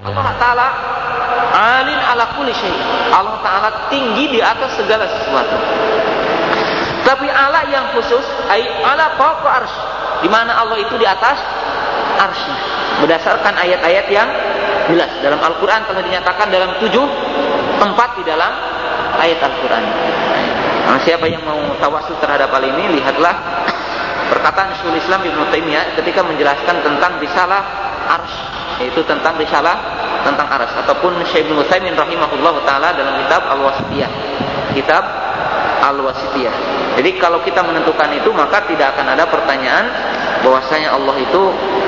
Allah Ta'ala alin ala kulli syai. Allah Ta'ala tinggi di atas segala sesuatu. Tapi Allah yang khusus, ala pokok ars, di mana Allah itu di atas arsy. Berdasarkan ayat-ayat yang jelas dalam Al-Quran telah dinyatakan dalam tujuh tempat di dalam ayat Al-Quran. Nah, siapa yang mau tawasul terhadap hal ini, lihatlah perkataan Syul Islam Ibn Taimiyah ketika menjelaskan tentang risalah ars, yaitu tentang risalah tentang ars ataupun Syekh Ibn Utsaimin rahimahullah taala dalam kitab Al-Wasitiyah. Kitab Al-Wasitiyah. Jadi kalau kita menentukan itu maka tidak akan ada pertanyaan bahwasanya Allah itu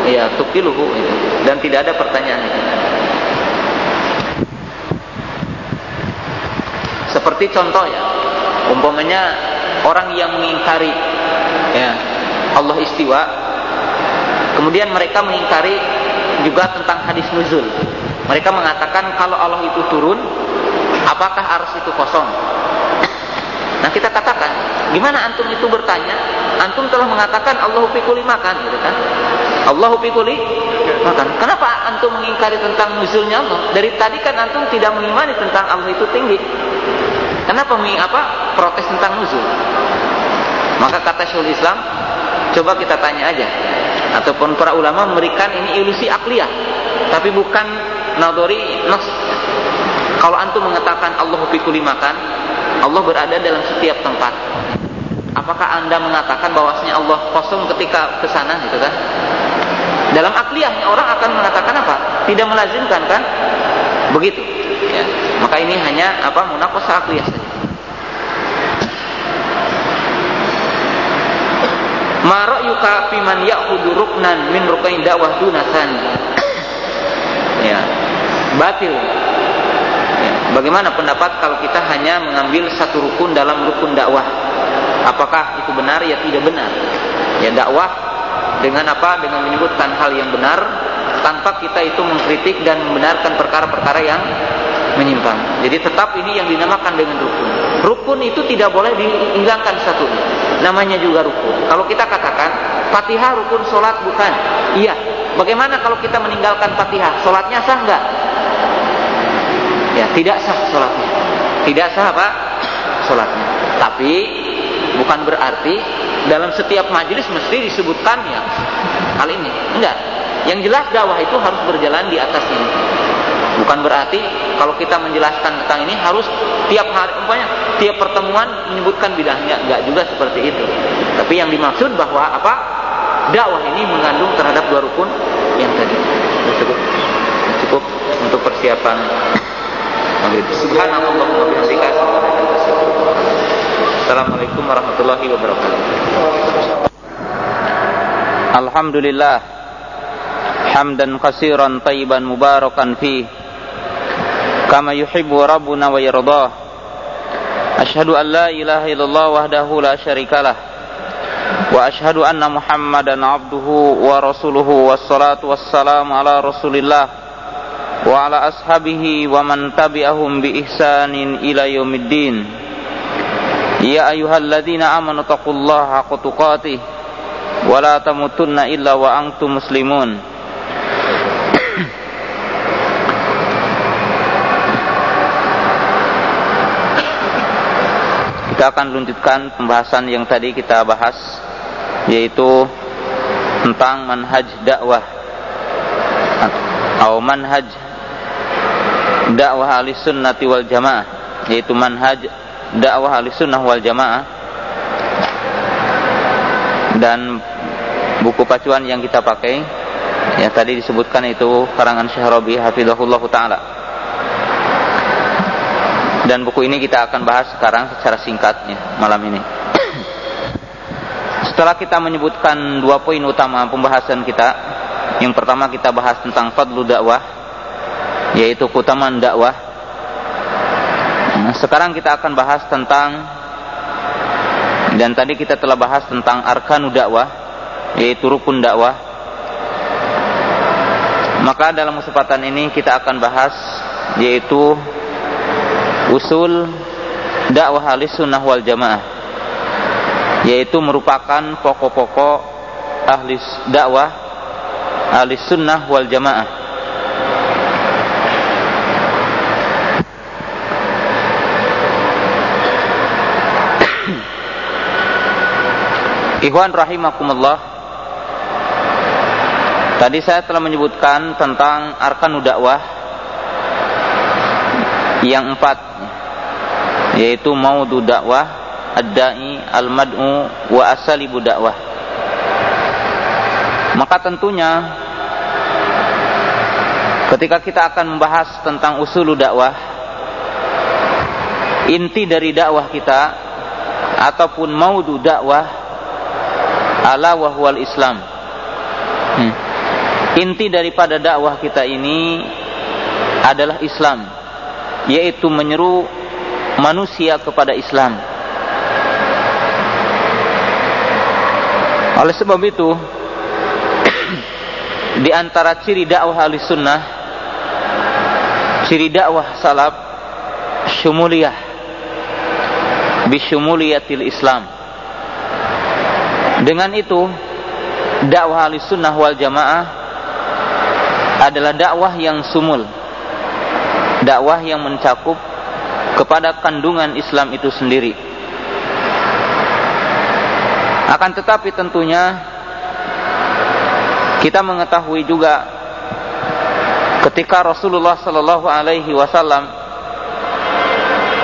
ya tukiluhu itu dan tidak ada pertanyaan itu. Seperti contoh ya, umpamanya orang yang mengingkari ya Allah istiwa, kemudian mereka mengingkari juga tentang hadis nuzul. Mereka mengatakan kalau Allah itu turun, apakah arus itu kosong? Nah kita katakan, gimana antum itu bertanya? Antum telah mengatakan Allahu fikuli makan, gitu kan? Allahu fikuli makan. Kenapa antum mengingkari tentang nuzulnya Allah? Dari tadi kan antum tidak mengimani tentang Allah itu tinggi. Kenapa apa protes tentang nuzul? Maka kata Syaikhul Islam, coba kita tanya aja. Ataupun para ulama memberikan ini ilusi akliyah, tapi bukan nadori nas. Kalau antum mengatakan Allahu fikuli makan, Allah berada dalam setiap tempat. Apakah anda mengatakan bahwasanya Allah kosong ketika ke sana gitu kan? Dalam akliyahnya orang akan mengatakan apa? Tidak melazimkan kan? Begitu. Ya. Maka ini hanya apa munakosah akliyah saja. Ma ra'yuka fi man ruknan min rukain dakwah dunatan. Ya. Batil Bagaimana pendapat kalau kita hanya mengambil satu rukun dalam rukun dakwah? Apakah itu benar? Ya tidak benar. Ya dakwah dengan apa? Dengan menyebutkan hal yang benar tanpa kita itu mengkritik dan membenarkan perkara-perkara yang menyimpang. Jadi tetap ini yang dinamakan dengan rukun. Rukun itu tidak boleh dihilangkan satu. Namanya juga rukun. Kalau kita katakan Fatihah rukun solat bukan. Iya. Bagaimana kalau kita meninggalkan Fatihah? Solatnya sah enggak? ya tidak sah sholatnya tidak sah apa sholatnya tapi bukan berarti dalam setiap majelis mesti disebutkan ya hal ini enggak yang jelas dakwah itu harus berjalan di atas ini bukan berarti kalau kita menjelaskan tentang ini harus tiap hari umpamanya tiap pertemuan menyebutkan bidangnya. Enggak juga seperti itu. Tapi yang dimaksud bahwa apa? Dakwah ini mengandung terhadap dua rukun yang tadi. Cukup? Cukup untuk persiapan Subhanallah wa Assalamualaikum warahmatullahi wabarakatuh. Alhamdulillah hamdan katsiran tayyiban mubarakan fi كما يحب ربنا ويرضاه. أشهد أن لا إله إلا الله وحده لا شريك له. وأشهد أن محمدا عبده ورسوله والصلاة والسلام على رسول الله وعلى أصحابه ومن تبعهم بإحسان إلى يوم الدين. يا أيها الذين آمنوا اتقوا الله حق تقاته ولا تموتن إلا وأنتم مسلمون. Kita akan lanjutkan pembahasan yang tadi kita bahas yaitu tentang manhaj dakwah. Atau manhaj dakwah ahli sunnati wal jamaah yaitu manhaj dakwah ahli sunnah wal jamaah. Dan buku pacuan yang kita pakai ya tadi disebutkan itu karangan Syahrobi hafizahullah taala dan buku ini kita akan bahas sekarang secara singkatnya malam ini setelah kita menyebutkan dua poin utama pembahasan kita yang pertama kita bahas tentang fadlu dakwah yaitu keutamaan dakwah. Nah, sekarang kita akan bahas tentang dan tadi kita telah bahas tentang arkanu dakwah yaitu rukun dakwah. Maka dalam kesempatan ini kita akan bahas yaitu usul dakwah ahli sunnah wal jamaah yaitu merupakan pokok-pokok ahli dakwah ahli sunnah wal jamaah. Ikhwan rahimakumullah Tadi saya telah menyebutkan tentang arkanu dakwah yang empat yaitu maudu dakwah, ad-da'i, al-mad'u wa asalibu dakwah. Maka tentunya ketika kita akan membahas tentang usul dakwah inti dari dakwah kita ataupun maudu dakwah ala wahwal Islam. Hmm. Inti daripada dakwah kita ini adalah Islam, yaitu menyeru manusia kepada Islam. Oleh sebab itu, di antara ciri dakwah ahli sunnah, ciri dakwah salaf, syumuliyah, bisyumuliyatil Islam dengan itu, dakwah sunnah wal jamaah adalah dakwah yang sumul. Dakwah yang mencakup kepada kandungan Islam itu sendiri. Akan tetapi tentunya kita mengetahui juga ketika Rasulullah sallallahu alaihi wasallam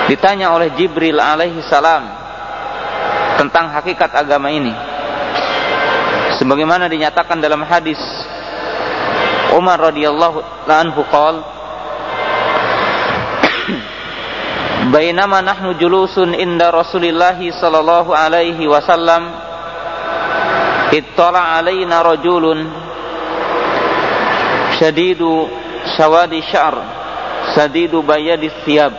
ditanya oleh Jibril alaihi salam tentang hakikat agama ini sebagaimana dinyatakan dalam hadis Umar radhiyallahu anhu qol Bainama nahnu julusun inda Rasulillah sallallahu alaihi wasallam. Ittala alaina rajulun shadidu sawadi sya'r sadidu bayadi thiyab.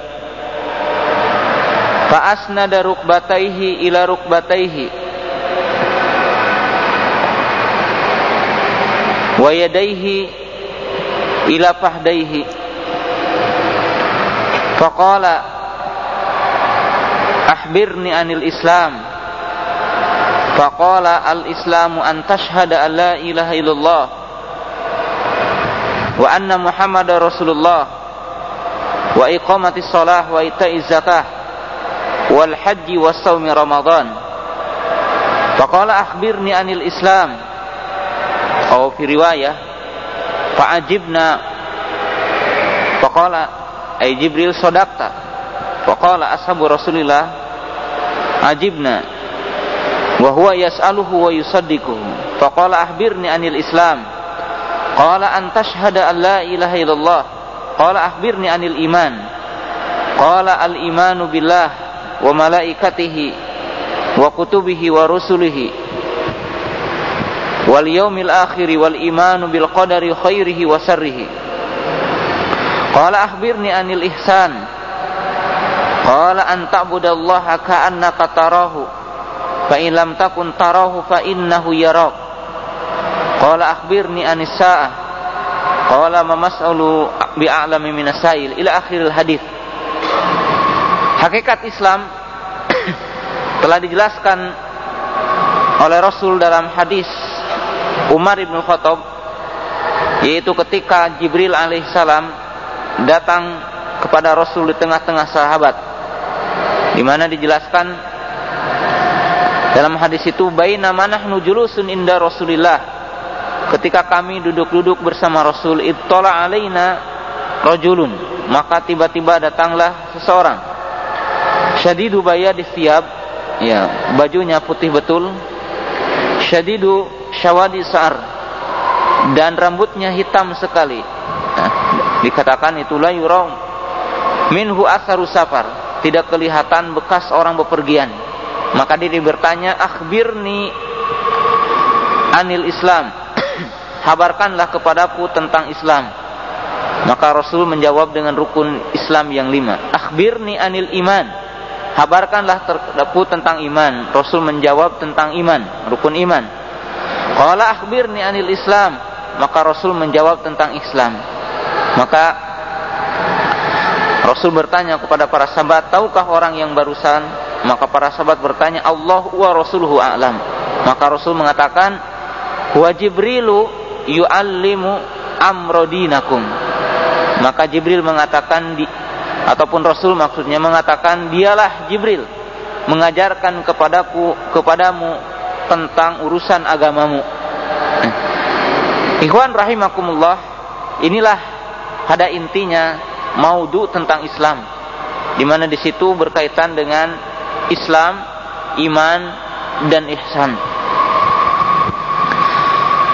Fa asnada rukbataihi ila rukbataihi. Wa yadayhi ila fahdayhi faqala akhbirni anil islam. Faqala al islamu an tashhada an la ilaha illallah wa anna muhammadar rasulullah wa iqamati salah wa ita'i zakah wal haji wa sawmi ramadan. Faqala akhbirni anil islam. Atau fi riwayah fa'ajibna. Faqala ay Jibril sadaqta. Faqala ashabu Rasulillah ajibna. Wa huwa yas'aluhu wa yusaddiquhu. Faqala akhbirni anil Islam. Qala an tashhada an la ilaha illallah. Qala akhbirni anil iman. Qala al imanu billah wa malaikatihi wa kutubihi wa rusulihi. Wal yaumil akhir wal imanu bil qadari khairihi wa sarrihi qala akhbirni anil ihsan qala an ta'budallaha ka'annaka tarahu. Fa in lam takun tarahu fa innahu yarak qala akhbirni anis sa'ah qala ma mas'alu bi'a'lami minas sa'il ila akhiril hadis. Hakikat Islam telah dijelaskan oleh Rasul dalam hadis Umar ibn Khattab yaitu ketika Jibril alaihissalam datang kepada Rasul di tengah-tengah sahabat di mana dijelaskan dalam hadis itu baina manahnu julusun inda Rasulillah. Ketika kami duduk-duduk bersama Rasul ittala alaina rajulun. Maka tiba-tiba datanglah seseorang. Syadidu bayadi siap ya bajunya putih betul. Syadidu syawadi sa'ar. Dan rambutnya hitam sekali. Nah, dikatakan itulah yurong minhu asaru safar tidak kelihatan bekas orang bepergian. Maka dia bertanya akhbirni anil islam? Habarkanlah kepadaku tentang Islam. Maka Rasul menjawab dengan rukun Islam yang lima akhbirni anil iman. Habarkanlah terdapat tentang iman. Rasul menjawab tentang iman rukun iman. Qala akhbirni anil Islam. Maka Rasul menjawab tentang Islam. Maka Rasul bertanya kepada para sahabat, tahukah orang yang barusan? Maka para sahabat bertanya, Allah wa Rasuluhu a'lam. Maka Rasul mengatakan, Wa Jibrilu yu'allimu amrodinakum. Maka Jibril mengatakan di ataupun Rasul maksudnya mengatakan dialah Jibril mengajarkan kepadaku kepadamu tentang urusan agamamu. Ikhwan rahimakumullah, inilah pada intinya maudu tentang Islam. Di mana di situ berkaitan dengan Islam, iman dan ihsan.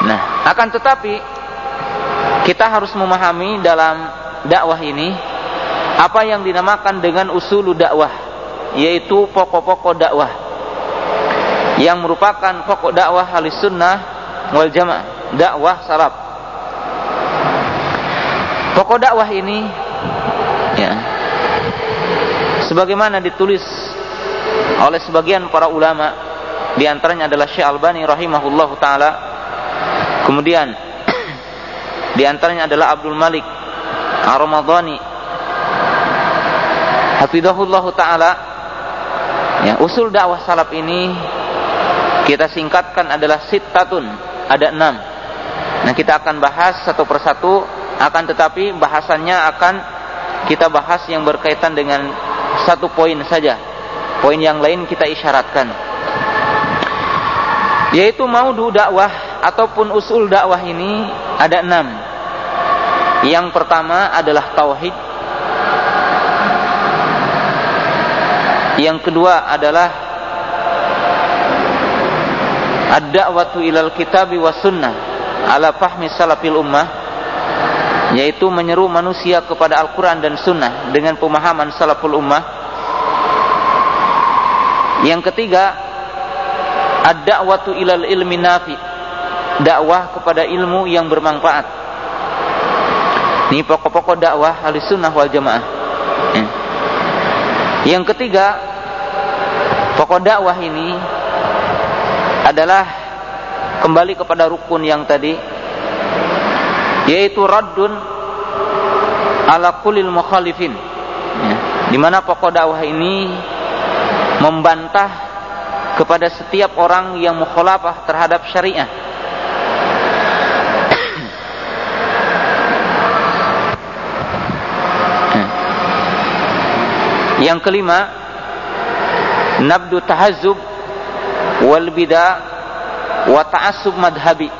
Nah, akan tetapi kita harus memahami dalam dakwah ini apa yang dinamakan dengan usul dakwah, yaitu pokok-pokok dakwah yang merupakan pokok dakwah halis sunnah wal jamaah, dakwah salaf. Pokok dakwah ini ya. Sebagaimana ditulis oleh sebagian para ulama di antaranya adalah Syekh Albani rahimahullahu taala. Kemudian di antaranya adalah Abdul Malik Ar-Ramadhani taala. Ya usul dakwah salaf ini kita singkatkan adalah sittatun ada enam. Nah kita akan bahas satu persatu akan tetapi bahasannya akan kita bahas yang berkaitan dengan satu poin saja. Poin yang lain kita isyaratkan. Yaitu maudu dakwah ataupun usul dakwah ini ada enam. Yang pertama adalah tauhid. Yang kedua adalah ad-da'watu ilal kitabi was sunnah ala fahmi salafil ummah yaitu menyeru manusia kepada Al-Quran dan Sunnah dengan pemahaman salaful ummah. Yang ketiga ad-da'watu ilal ilmi nafi dakwah kepada ilmu yang bermanfaat. Ini pokok-pokok dakwah ahli sunnah wal jamaah. Ya. yang ketiga pokok dakwah ini adalah kembali kepada rukun yang tadi yaitu raddun ala kulil mukhalifin ya. di mana pokok dakwah ini membantah kepada setiap orang yang mukhalafah terhadap syariah ya. yang kelima nabdu tahazzub wal bida wa ta'assub madhabi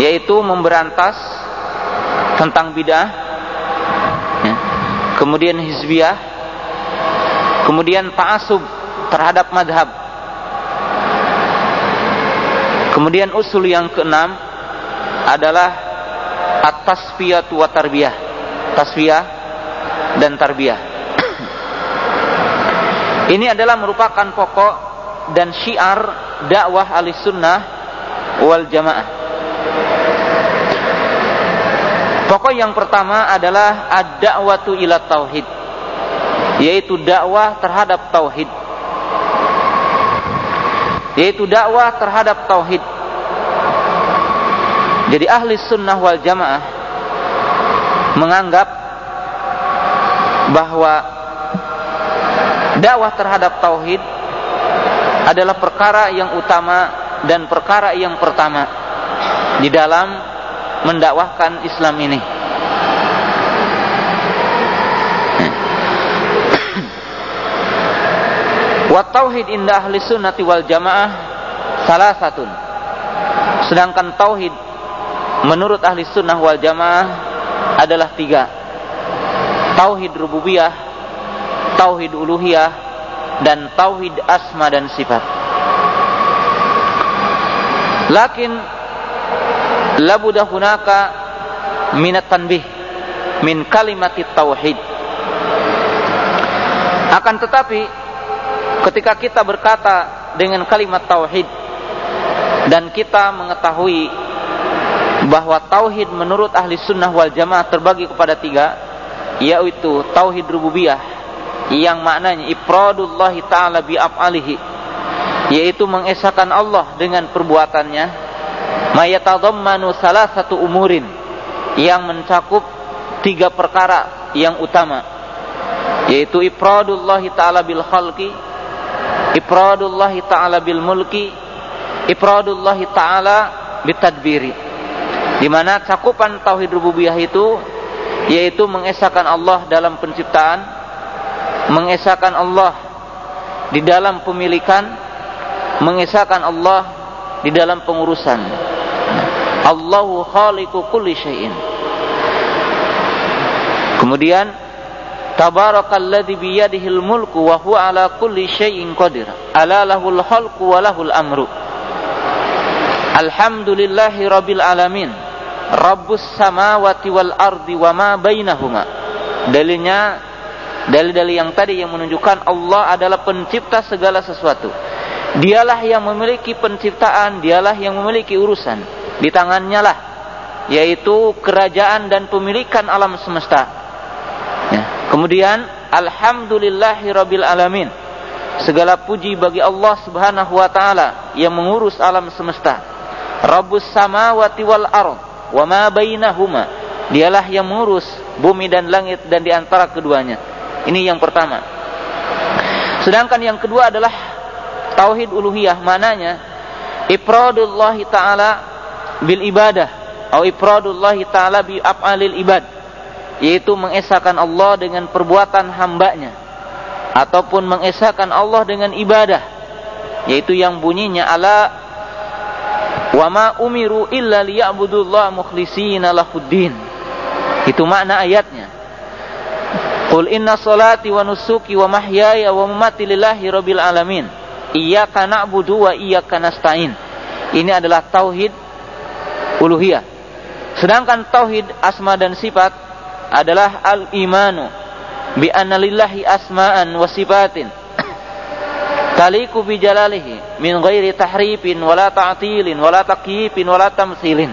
yaitu memberantas tentang bidah ya. kemudian hizbiyah kemudian ta'asub terhadap madhab. Kemudian usul yang keenam adalah at-tasfiyah wa tarbiyah tasfiyah dan tarbiyah. Ini adalah merupakan pokok dan syiar dakwah ahli sunnah wal jamaah Pokok yang pertama adalah ad-da'watu ila tauhid, yaitu dakwah terhadap tauhid. Yaitu dakwah terhadap tauhid. Jadi ahli sunnah wal jamaah menganggap bahwa dakwah terhadap tauhid adalah perkara yang utama dan perkara yang pertama di dalam mendakwahkan Islam ini. Wa tauhid indah ahli sunnati wal jamaah salah satu. Sedangkan tauhid menurut ahli sunnah wal jamaah adalah tiga. Tauhid rububiyah, tauhid uluhiyah, dan tauhid asma dan sifat. Lakin labuda hunaka minat tanbih min kalimat tauhid. Akan tetapi ketika kita berkata dengan kalimat tauhid dan kita mengetahui bahwa tauhid menurut ahli sunnah wal jamaah terbagi kepada tiga yaitu tauhid rububiyah yang maknanya ifradullah ta'ala bi af'alihi yaitu mengesahkan Allah dengan perbuatannya mayatadammanu salah satu umurin. Yang mencakup tiga perkara yang utama. Yaitu ifradullah taala bil khalqi ifradullah taala bil mulki ifradullah taala bitadbiri. Di mana cakupan tauhid rububiyah itu yaitu mengesahkan Allah dalam penciptaan mengesahkan Allah di dalam pemilikan mengesahkan Allah di dalam pengurusan. Allahu khaliqu kulli syai'in. Kemudian Tabarakalladzi biyadihil mulku wa huwa ala kulli syai'in qadir. Ala lahul khalqu wa lahul amru. Alhamdulillahi rabbil alamin. Rabbus samawati wal ardi wa ma bainahuma. Dalilnya dalil-dalil yang tadi yang menunjukkan Allah adalah pencipta segala sesuatu. Dialah yang memiliki penciptaan, dialah yang memiliki urusan. Di tangannya lah yaitu kerajaan dan pemilikan alam semesta Kemudian alhamdulillahi rabbil alamin. Segala puji bagi Allah Subhanahu wa taala yang mengurus alam semesta. Rabbus samawati wal ard wa ma bainahuma. Dialah yang mengurus bumi dan langit dan di antara keduanya. Ini yang pertama. Sedangkan yang kedua adalah tauhid uluhiyah mananya ifradullah taala bil ibadah atau ifradullah taala bi af'alil ibad yaitu mengesahkan Allah dengan perbuatan hambanya ataupun mengesahkan Allah dengan ibadah yaitu yang bunyinya ala wa ma umiru illa liya'budullah mukhlishina lahuddin. Itu makna ayatnya. Qul inna salati wa nusuki wa mahyaya wa mamati lillahi rabbil alamin iyyaka na'budu wa iyyaka nasta'in. Ini adalah tauhid uluhiyah. Sedangkan tauhid asma dan sifat adalah al-imanu bi anna lillahi asma'an wa sifatin. Taliku bi jalalihi min ghairi tahrifin wala ta'tilin wala takyifin wala tamsilin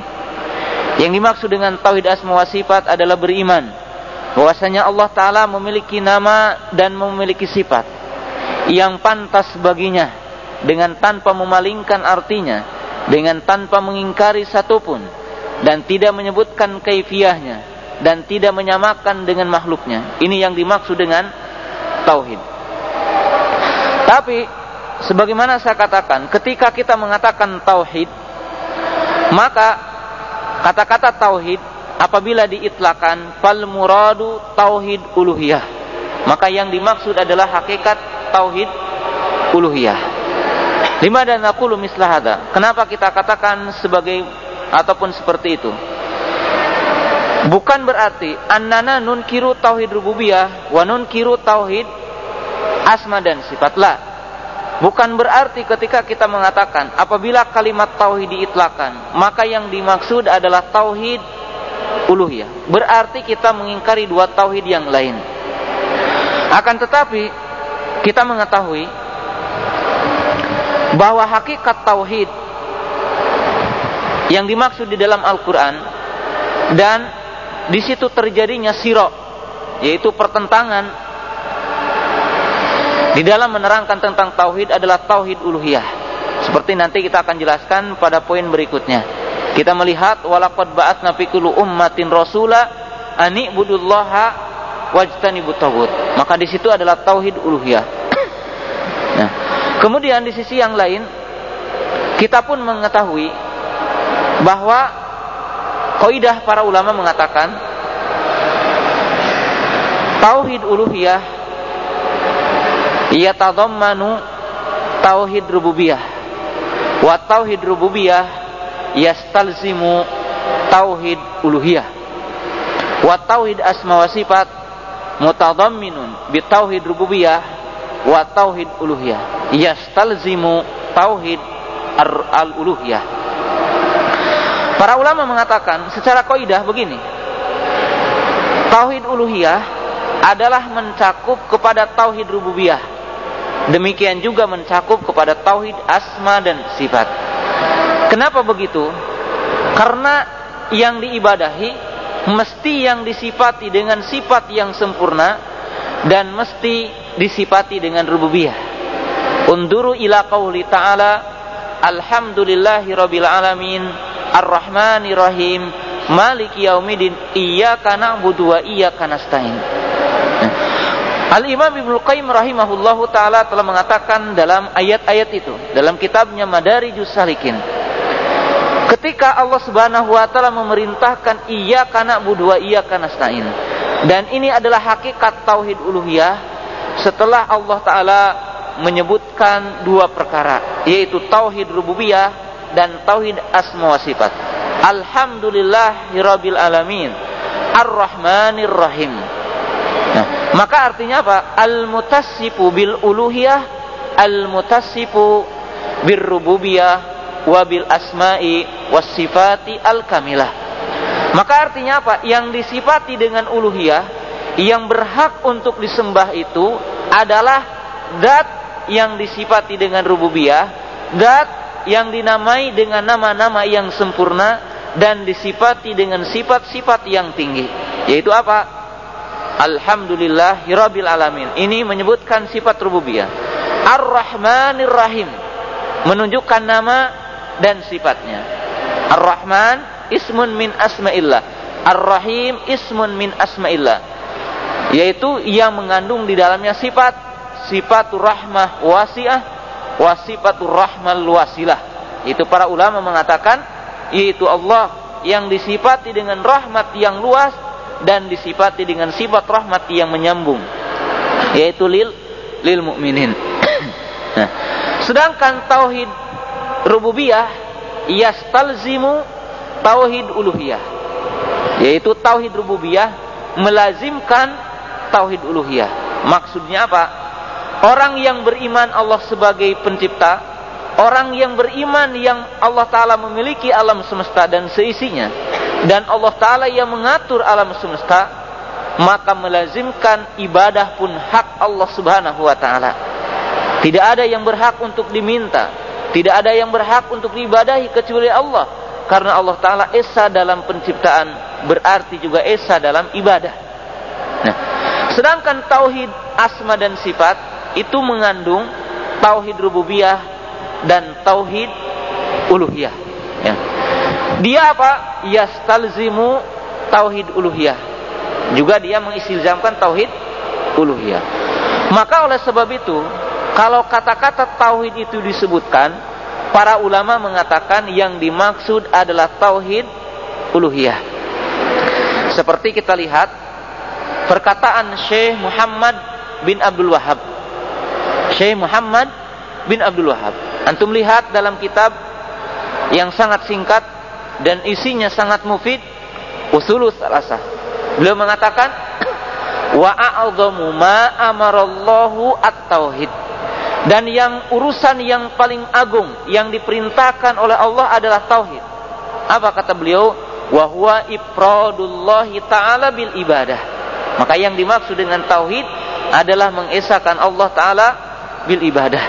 yang dimaksud dengan tauhid asma wa sifat adalah beriman. Bahwasanya Allah taala memiliki nama dan memiliki sifat yang pantas baginya dengan tanpa memalingkan artinya dengan tanpa mengingkari satupun dan tidak menyebutkan kaifiahnya dan tidak menyamakan dengan makhluknya. Ini yang dimaksud dengan tauhid. Tapi sebagaimana saya katakan, ketika kita mengatakan tauhid, maka kata-kata tauhid apabila diitlakan fal muradu tauhid uluhiyah. Maka yang dimaksud adalah hakikat tauhid uluhiyah. Lima dan aku mislah ada. Kenapa kita katakan sebagai ataupun seperti itu? Bukan berarti annana kiru tauhid rububiyah wa kiru tauhid asma dan sifat la. Bukan berarti ketika kita mengatakan apabila kalimat tauhid diitlakan, maka yang dimaksud adalah tauhid uluhiyah. Berarti kita mengingkari dua tauhid yang lain. Akan tetapi kita mengetahui bahwa hakikat tauhid yang dimaksud di dalam Al-Qur'an dan di situ terjadinya siro yaitu pertentangan di dalam menerangkan tentang tauhid adalah tauhid uluhiyah. Seperti nanti kita akan jelaskan pada poin berikutnya. Kita melihat walaqad ba'atsna fi kulli ummatin rasula ani budullaha wajtanibut tagut maka di situ adalah tauhid uluhiyah. Nah kemudian di sisi yang lain kita pun mengetahui bahwa Kaidah para ulama mengatakan tauhid uluhiyah ia tadammanu tauhid rububiyah. Wa tauhid rububiyah yastalzimu tauhid uluhiyah. Wa tauhid asma wa sifat mutadamminun bi tauhid rububiyah wa tauhid uluhiyah yastalzimu tauhid al-uluhiyah Para ulama mengatakan secara kaidah begini. Tauhid uluhiyah adalah mencakup kepada tauhid rububiyah. Demikian juga mencakup kepada tauhid asma dan sifat. Kenapa begitu? Karena yang diibadahi mesti yang disifati dengan sifat yang sempurna dan mesti disifati dengan rububiyah. Unduru ila qauli ta'ala Alhamdulillahi rabbil alamin Ar-Rahmanir Rahim Maliki Yaumiddin Iyyaka na'budu wa iyyaka nasta'in. Al-Imam Ibnu Qayyim rahimahullahu taala telah mengatakan dalam ayat-ayat itu dalam kitabnya Madarijus Salikin. Ketika Allah Subhanahu wa taala memerintahkan iyyaka na'budu wa iyyaka nasta'in. Dan ini adalah hakikat tauhid uluhiyah setelah Allah taala menyebutkan dua perkara yaitu tauhid rububiyah dan tauhid asma wa sifat. Alhamdulillahirabbil alamin. Ar-Rahmanir Rahim. Nah, maka artinya apa? Al-mutassifu bil uluhiyah, al-mutassifu bir rububiyah wa bil asma'i was sifati al kamilah. Maka artinya apa? Yang disifati dengan uluhiyah, yang berhak untuk disembah itu adalah zat yang disifati dengan rububiyah, zat yang dinamai dengan nama-nama yang sempurna dan disifati dengan sifat-sifat yang tinggi. Yaitu apa? Alhamdulillah Hirabil Alamin. Ini menyebutkan sifat rububiyah. Ar-Rahmanir Rahim. Menunjukkan nama dan sifatnya. Ar-Rahman ismun min asma'illah. Ar-Rahim ismun min asma'illah. Yaitu yang mengandung di dalamnya sifat sifatur rahmah wasi'ah wa sifatur rahmal wasilah. Itu para ulama mengatakan yaitu Allah yang disifati dengan rahmat yang luas dan disifati dengan sifat rahmat yang menyambung yaitu lil lil mukminin. nah, sedangkan tauhid rububiyah yastalzimu tauhid uluhiyah. Yaitu tauhid rububiyah melazimkan tauhid uluhiyah. Maksudnya apa? Orang yang beriman Allah sebagai pencipta orang yang beriman yang Allah taala memiliki alam semesta dan seisinya dan Allah taala yang mengatur alam semesta maka melazimkan ibadah pun hak Allah Subhanahu wa taala. Tidak ada yang berhak untuk diminta tidak ada yang berhak untuk diibadahi kecuali Allah karena Allah Ta'ala Esa dalam penciptaan berarti juga Esa dalam ibadah. Nah, sedangkan Tauhid Asma dan Sifat itu mengandung Tauhid Rububiyah dan Tauhid Uluhiyah. Ya. Dia apa? Yastalzimu Tauhid Uluhiyah. Juga dia mengisilzamkan Tauhid Uluhiyah. Maka oleh sebab itu, kalau kata-kata Tauhid itu disebutkan, para ulama mengatakan yang dimaksud adalah tauhid uluhiyah. Seperti kita lihat perkataan Syekh Muhammad bin Abdul Wahab. Syekh Muhammad bin Abdul Wahab. Antum lihat dalam kitab yang sangat singkat dan isinya sangat mufid Usulus Salasah. Beliau mengatakan wa a'dhamu ma amarallahu at-tauhid dan yang urusan yang paling agung yang diperintahkan oleh Allah adalah tauhid. Apa kata beliau? Wa huwa ifradullahi ta'ala bil ibadah. Maka yang dimaksud dengan tauhid adalah mengesahkan Allah taala bil ibadah.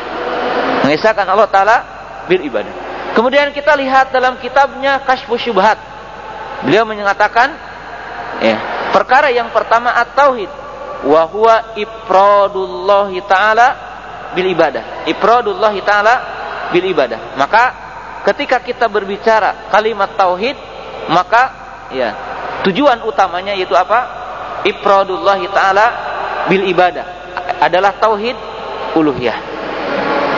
Mengesahkan Allah taala bil ibadah. Kemudian kita lihat dalam kitabnya Kashfu Syubhat. Beliau mengatakan ya, perkara yang pertama at-tauhid wa huwa ifradullahi ta'ala bil ibadah. Ifradullah taala bil ibadah. Maka ketika kita berbicara kalimat tauhid, maka ya, tujuan utamanya yaitu apa? Ifradullah taala bil ibadah adalah tauhid uluhiyah.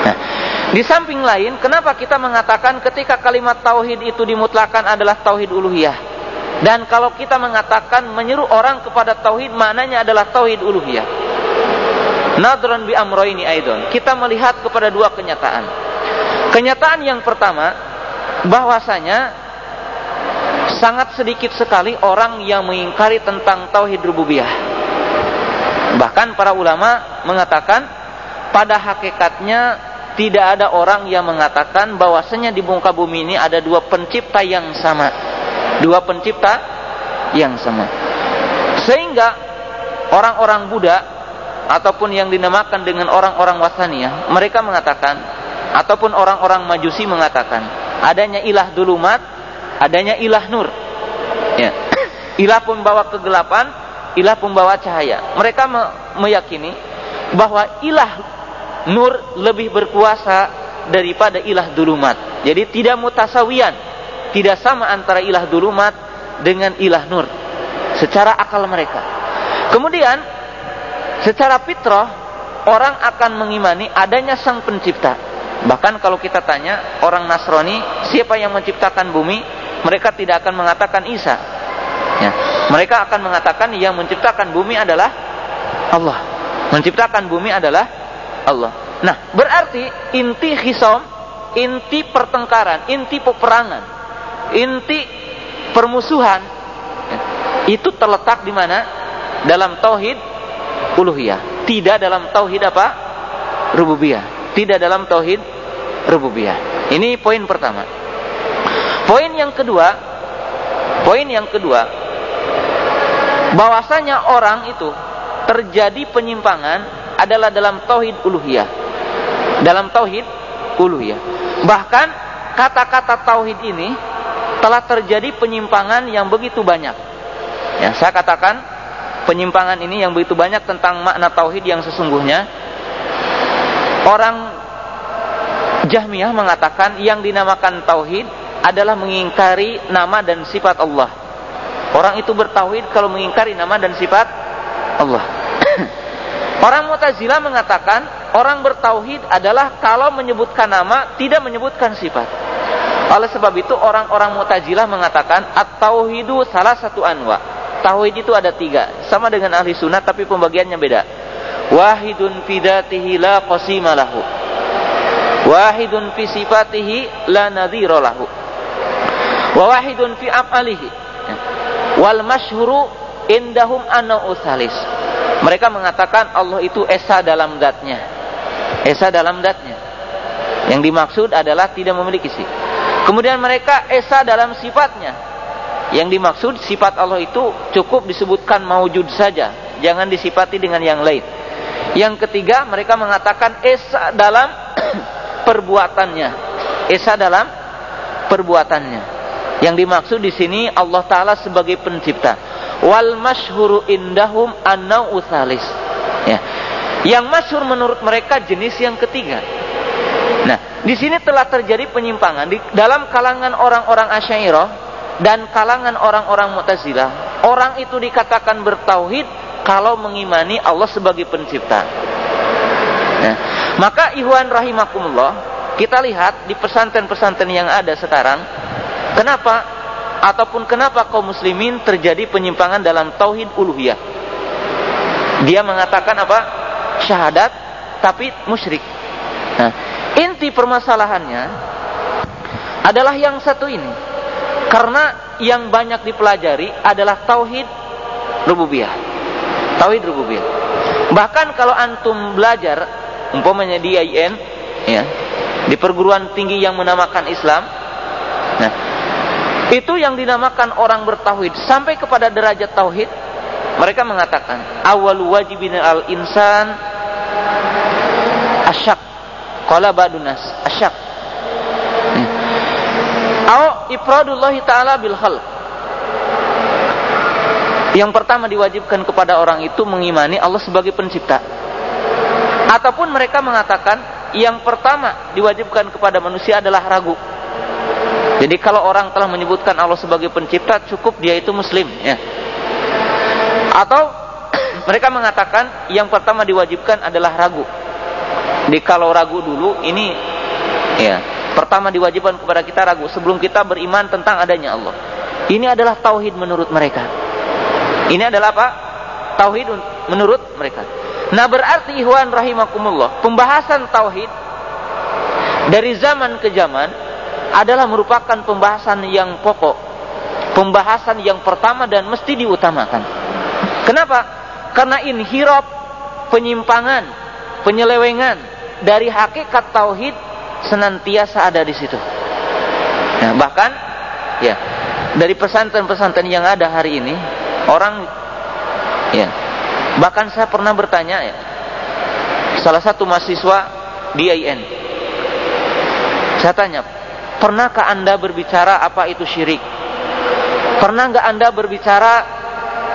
Nah, di samping lain, kenapa kita mengatakan ketika kalimat tauhid itu dimutlakan adalah tauhid uluhiyah? Dan kalau kita mengatakan menyeru orang kepada tauhid, maknanya adalah tauhid uluhiyah. Nadran bi amroini aidon. Kita melihat kepada dua kenyataan. Kenyataan yang pertama bahwasanya sangat sedikit sekali orang yang mengingkari tentang tauhid rububiyah. Bahkan para ulama mengatakan pada hakikatnya tidak ada orang yang mengatakan bahwasanya di muka bumi ini ada dua pencipta yang sama. Dua pencipta yang sama. Sehingga orang-orang Buddha ataupun yang dinamakan dengan orang-orang wasaniyah, mereka mengatakan ataupun orang-orang majusi mengatakan adanya ilah dulumat, adanya ilah nur. Ya. Ilah pembawa kegelapan, ilah pembawa cahaya. Mereka me meyakini bahwa ilah nur lebih berkuasa daripada ilah dulumat. Jadi tidak mutasawian, tidak sama antara ilah dulumat dengan ilah nur secara akal mereka. Kemudian Secara fitrah orang akan mengimani adanya sang pencipta. Bahkan kalau kita tanya orang Nasrani siapa yang menciptakan bumi, mereka tidak akan mengatakan Isa. Ya. Mereka akan mengatakan yang menciptakan bumi adalah Allah. Menciptakan bumi adalah Allah. Nah, berarti inti khisom, inti pertengkaran, inti peperangan, inti permusuhan itu terletak di mana? Dalam tauhid uluhiyah, tidak dalam tauhid apa? rububiyah, tidak dalam tauhid rububiyah. Ini poin pertama. Poin yang kedua, poin yang kedua, bahwasanya orang itu terjadi penyimpangan adalah dalam tauhid uluhiyah dalam tauhid uluhiyah. Bahkan kata-kata tauhid ini telah terjadi penyimpangan yang begitu banyak. Ya, saya katakan penyimpangan ini yang begitu banyak tentang makna tauhid yang sesungguhnya. Orang Jahmiyah mengatakan yang dinamakan tauhid adalah mengingkari nama dan sifat Allah. Orang itu bertauhid kalau mengingkari nama dan sifat Allah. Orang Mu'tazilah mengatakan orang bertauhid adalah kalau menyebutkan nama tidak menyebutkan sifat. Oleh sebab itu orang-orang Mu'tazilah mengatakan at-tauhidu salah satu anwa. Tauhid itu ada tiga, sama dengan ahli sunnah tapi pembagiannya beda. Wahidun fi dzatihi la qasima lahu. Wahidun fi sifatihi la nadhira lahu. Wa wahidun fi af'alihi. Wal masyhuru indahum anna usalis. Mereka mengatakan Allah itu esa dalam zatnya. Esa dalam zatnya. Yang dimaksud adalah tidak memiliki sifat. Kemudian mereka esa dalam sifatnya. Yang dimaksud sifat Allah itu cukup disebutkan maujud saja. Jangan disifati dengan yang lain. Yang ketiga mereka mengatakan esa dalam perbuatannya. Esa dalam perbuatannya. Yang dimaksud di sini Allah Taala sebagai pencipta wal masyhuru indahum annau tsalis ya yang masyhur menurut mereka jenis yang ketiga nah di sini telah terjadi penyimpangan di dalam kalangan orang-orang Asy'ariyah dan kalangan orang-orang Mu'tazilah orang itu dikatakan bertauhid kalau mengimani Allah sebagai pencipta nah, maka ihwan rahimakumullah kita lihat di pesantren-pesantren yang ada sekarang kenapa ataupun kenapa kaum muslimin terjadi penyimpangan dalam tauhid uluhiyah. Dia mengatakan apa? Syahadat tapi musyrik. Nah, inti permasalahannya adalah yang satu ini. Karena yang banyak dipelajari adalah tauhid rububiyah. Tauhid rububiyah. Bahkan kalau antum belajar umpamanya di IN ya, di perguruan tinggi yang menamakan Islam, nah itu yang dinamakan orang bertauhid sampai kepada derajat tauhid. Mereka mengatakan awal wajibin al insan asyak. Qala badunas asyak. Au ifradullah taala bil khalq. Yang pertama diwajibkan kepada orang itu mengimani Allah sebagai pencipta. Ataupun mereka mengatakan yang pertama diwajibkan kepada manusia adalah ragu. Jadi kalau orang telah menyebutkan Allah sebagai pencipta, cukup dia itu muslim ya. Atau mereka mengatakan yang pertama diwajibkan adalah ragu. Jadi kalau ragu dulu ini ya, pertama diwajibkan kepada kita ragu sebelum kita beriman tentang adanya Allah. Ini adalah tauhid menurut mereka. Ini adalah apa? Tauhid menurut mereka. Nah berarti ihwan rahimakumullah, pembahasan tauhid dari zaman ke zaman adalah merupakan pembahasan yang pokok, pembahasan yang pertama dan mesti diutamakan. Kenapa? Karena inhirop, penyimpangan, penyelewengan dari hakikat tauhid senantiasa ada di situ. Nah, bahkan ya dari pesantren-pesantren yang ada hari ini orang ya bahkan saya pernah bertanya ya salah satu mahasiswa di IN saya tanya Pernahkah anda berbicara apa itu syirik? Pernah nggak anda berbicara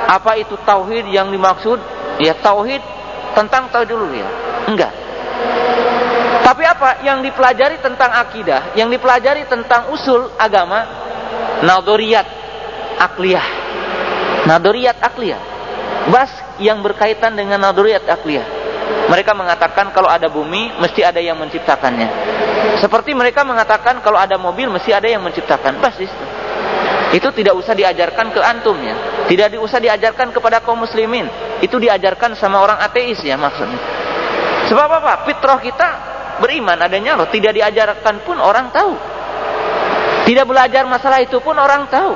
apa itu tauhid yang dimaksud? Ya tauhid tentang tauhid dulu ya. Enggak. Tapi apa yang dipelajari tentang akidah, yang dipelajari tentang usul agama, nadoriyat akliyah. Nadoriyat akliyah. Bas yang berkaitan dengan nadoriyat akliyah. Mereka mengatakan kalau ada bumi mesti ada yang menciptakannya. Seperti mereka mengatakan kalau ada mobil mesti ada yang menciptakan. Bas itu. Itu tidak usah diajarkan ke antum ya. Tidak usah diajarkan kepada kaum muslimin. Itu diajarkan sama orang ateis ya maksudnya. Sebab apa? Fitrah kita beriman adanya Allah. Tidak diajarkan pun orang tahu. Tidak belajar masalah itu pun orang tahu.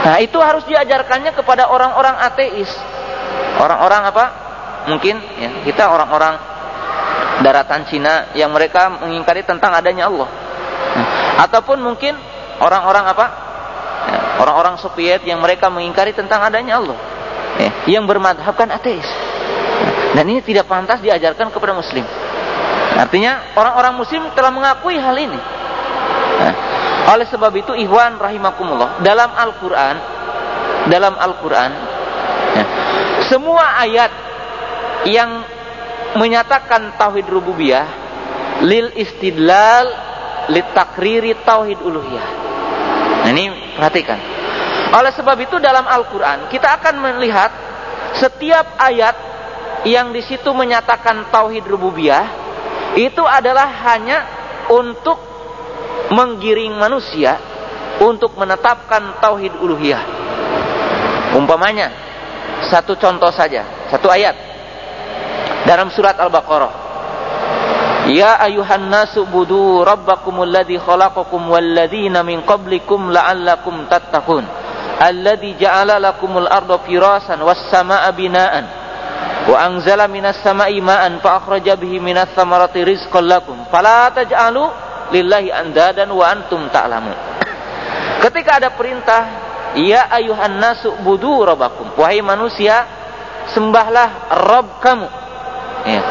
Nah itu harus diajarkannya kepada orang-orang ateis. Orang-orang apa? Mungkin ya, kita orang-orang daratan Cina yang mereka mengingkari tentang adanya Allah. Nah, ataupun mungkin orang-orang apa? Ya, orang-orang Soviet yang mereka mengingkari tentang adanya Allah. Ya, yang bermadhabkan ateis. Dan ini tidak pantas diajarkan kepada muslim. Artinya orang-orang muslim telah mengakui hal ini. Nah, oleh sebab itu ikhwan rahimakumullah dalam Al-Qur'an dalam Al-Qur'an ya, semua ayat yang menyatakan tauhid rububiyah lil istidlal litakriri tauhid uluhiyah. Nah, ini perhatikan. Oleh sebab itu dalam Al-Qur'an kita akan melihat setiap ayat yang di situ menyatakan tauhid rububiyah itu adalah hanya untuk menggiring manusia untuk menetapkan tauhid uluhiyah. Umpamanya satu contoh saja, satu ayat dalam surat Al-Baqarah. Ya ayuhan nasu budu rabbakumul ladzi khalaqakum walladzina min qablikum la'allakum tattaqun. Alladzi ja'ala lakumul arda firasan was samaa'a binaan wa anzala minas sama'i ma'an fa akhraja bihi minas samarati rizqan lakum. Fala taj'alu lillahi andadan wa antum ta'lamun. Ketika ada perintah ya ayuhan nasu budu rabbakum. Wahai manusia sembahlah rabb kamu. Ya.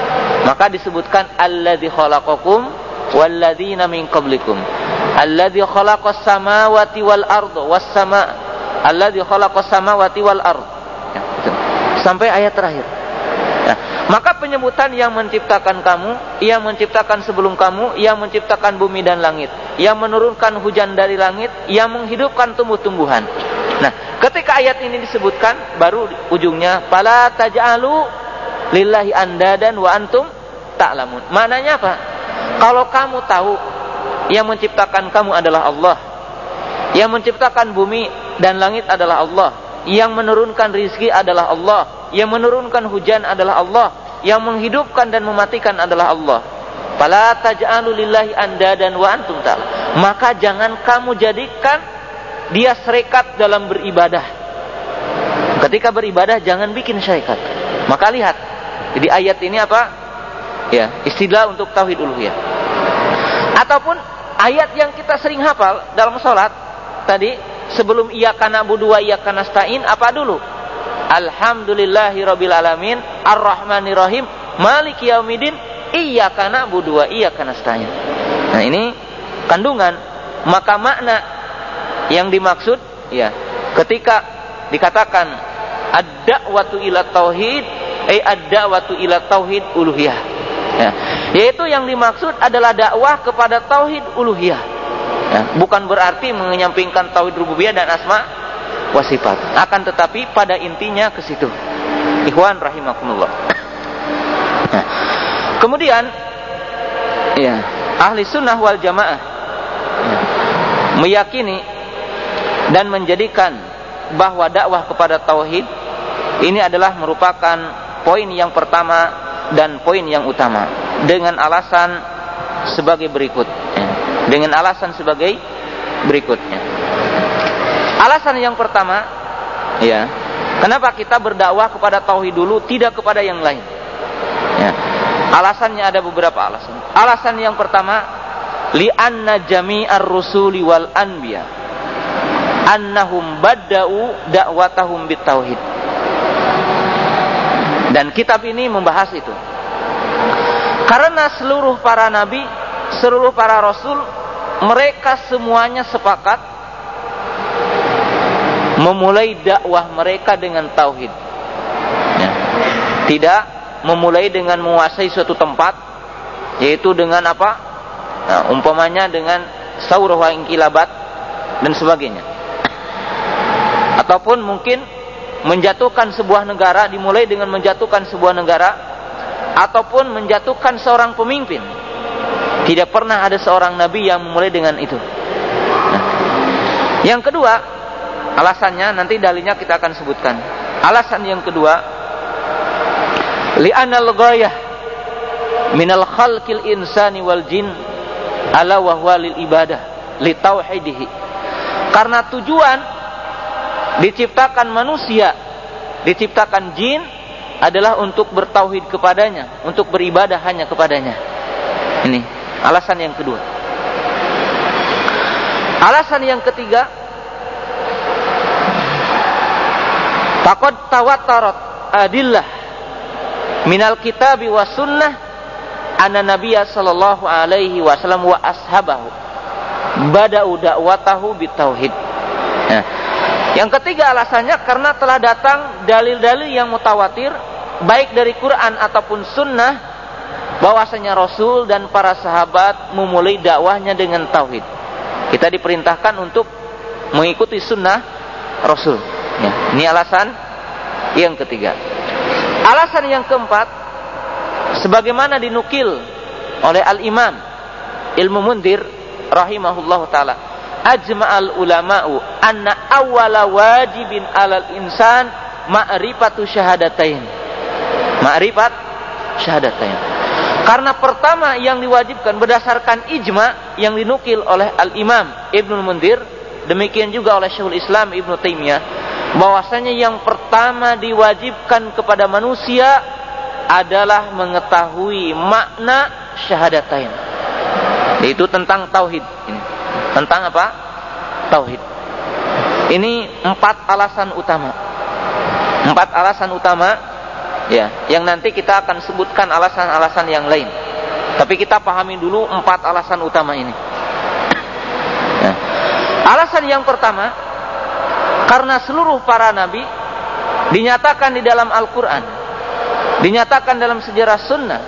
maka disebutkan alladzi khalaqakum walladzina min qablikum. Alladzi khalaqas samawati wal arda was sama alladzi khalaqas samawati wal ard. Ya, sampai ayat terakhir maka penyebutan yang menciptakan kamu, yang menciptakan sebelum kamu, yang menciptakan bumi dan langit, yang menurunkan hujan dari langit, yang menghidupkan tumbuh-tumbuhan. Nah, ketika ayat ini disebutkan, baru ujungnya pala taj'alu lillahi andadan wa antum ta'lamun. Maknanya apa? Kalau kamu tahu yang menciptakan kamu adalah Allah, yang menciptakan bumi dan langit adalah Allah, yang menurunkan rizki adalah Allah, yang menurunkan hujan adalah Allah, yang menghidupkan dan mematikan adalah Allah. Fala taj'alu lillahi andadan wa antum ta'ala. Maka jangan kamu jadikan dia serikat dalam beribadah. Ketika beribadah jangan bikin syarikat. Maka lihat, jadi ayat ini apa? Ya, istilah untuk tauhid uluhiyah. Ataupun ayat yang kita sering hafal dalam sholat tadi sebelum ia kana budua ia kana stain apa dulu? Alhamdulillahi rabbil alamin Ar-Rahmanir Rahim Maliki yaumidin Iyyaka na'budu wa iyyaka. Nah, ini kandungan maka makna yang dimaksud ya ketika dikatakan ada waktu ila tauhid eh ada waktu ila tauhid uluhiyah ya yaitu yang dimaksud adalah dakwah kepada tauhid uluhiyah ya, bukan berarti menyampingkan tauhid rububiyah dan asma wasifat. Akan tetapi pada intinya ke situ. Ikhwan rahimakumullah. Nah, kemudian ya, ahli sunnah wal jamaah ya, meyakini dan menjadikan bahwa dakwah kepada tauhid ini adalah merupakan poin yang pertama dan poin yang utama dengan alasan sebagai berikut ya. dengan alasan sebagai berikutnya Alasan yang pertama, ya, kenapa kita berdakwah kepada tauhid dulu, tidak kepada yang lain? Ya. Alasannya ada beberapa alasan. Alasan yang pertama, li'anna jami'ar rusuli wal anbiya annahum badda'u da'watahum bitauhid. Dan kitab ini membahas itu. Karena seluruh para nabi, seluruh para rasul, mereka semuanya sepakat memulai dakwah mereka dengan tauhid. Ya. Tidak memulai dengan menguasai suatu tempat, yaitu dengan apa? Nah, umpamanya dengan saurah inkilabat dan sebagainya. Ataupun mungkin menjatuhkan sebuah negara dimulai dengan menjatuhkan sebuah negara ataupun menjatuhkan seorang pemimpin. Tidak pernah ada seorang nabi yang memulai dengan itu. Nah. Yang kedua, Alasannya nanti dalilnya kita akan sebutkan. Alasan yang kedua, li'anal ghayah minal khalqil insani wal jin ala wa huwa lil ibadah li tauhidihi. Karena tujuan diciptakan manusia diciptakan jin adalah untuk bertauhid kepadanya untuk beribadah hanya kepadanya. Ini alasan yang kedua. Alasan yang ketiga Faqad tawattarat adillah minal kitabi wa sunnah anna nabiyya sallallahu alaihi wasallam wa ashabahu bada'u da'watahu bitauhid. Nah, yang ketiga alasannya karena telah datang dalil-dalil yang mutawatir baik dari Quran ataupun sunnah bahwasanya Rasul dan para sahabat memulai dakwahnya dengan tauhid. Kita diperintahkan untuk mengikuti sunnah Rasul. Ya, ini alasan yang ketiga. Alasan yang keempat sebagaimana dinukil oleh Al-Imam Ilmu Mundir rahimahullahu taala ajma'al ulama'u anna awwala wajibin 'alal insan ma'rifatu syahadatain. Ma'rifat syahadatain. Karena pertama yang diwajibkan berdasarkan ijma yang dinukil oleh Al-Imam Ibnu Mundir demikian juga oleh Syekhul Islam Ibnu Taimiyah bahwasanya yang pertama diwajibkan kepada manusia adalah mengetahui makna syahadatain. Itu tentang tauhid ini. Tentang apa? Tauhid. Ini empat alasan utama. Empat alasan utama ya, yang nanti kita akan sebutkan alasan-alasan yang lain. Tapi kita pahami dulu empat alasan utama ini. Alasan yang pertama, karena seluruh para nabi dinyatakan di dalam Al-Quran Dinyatakan dalam sejarah sunnah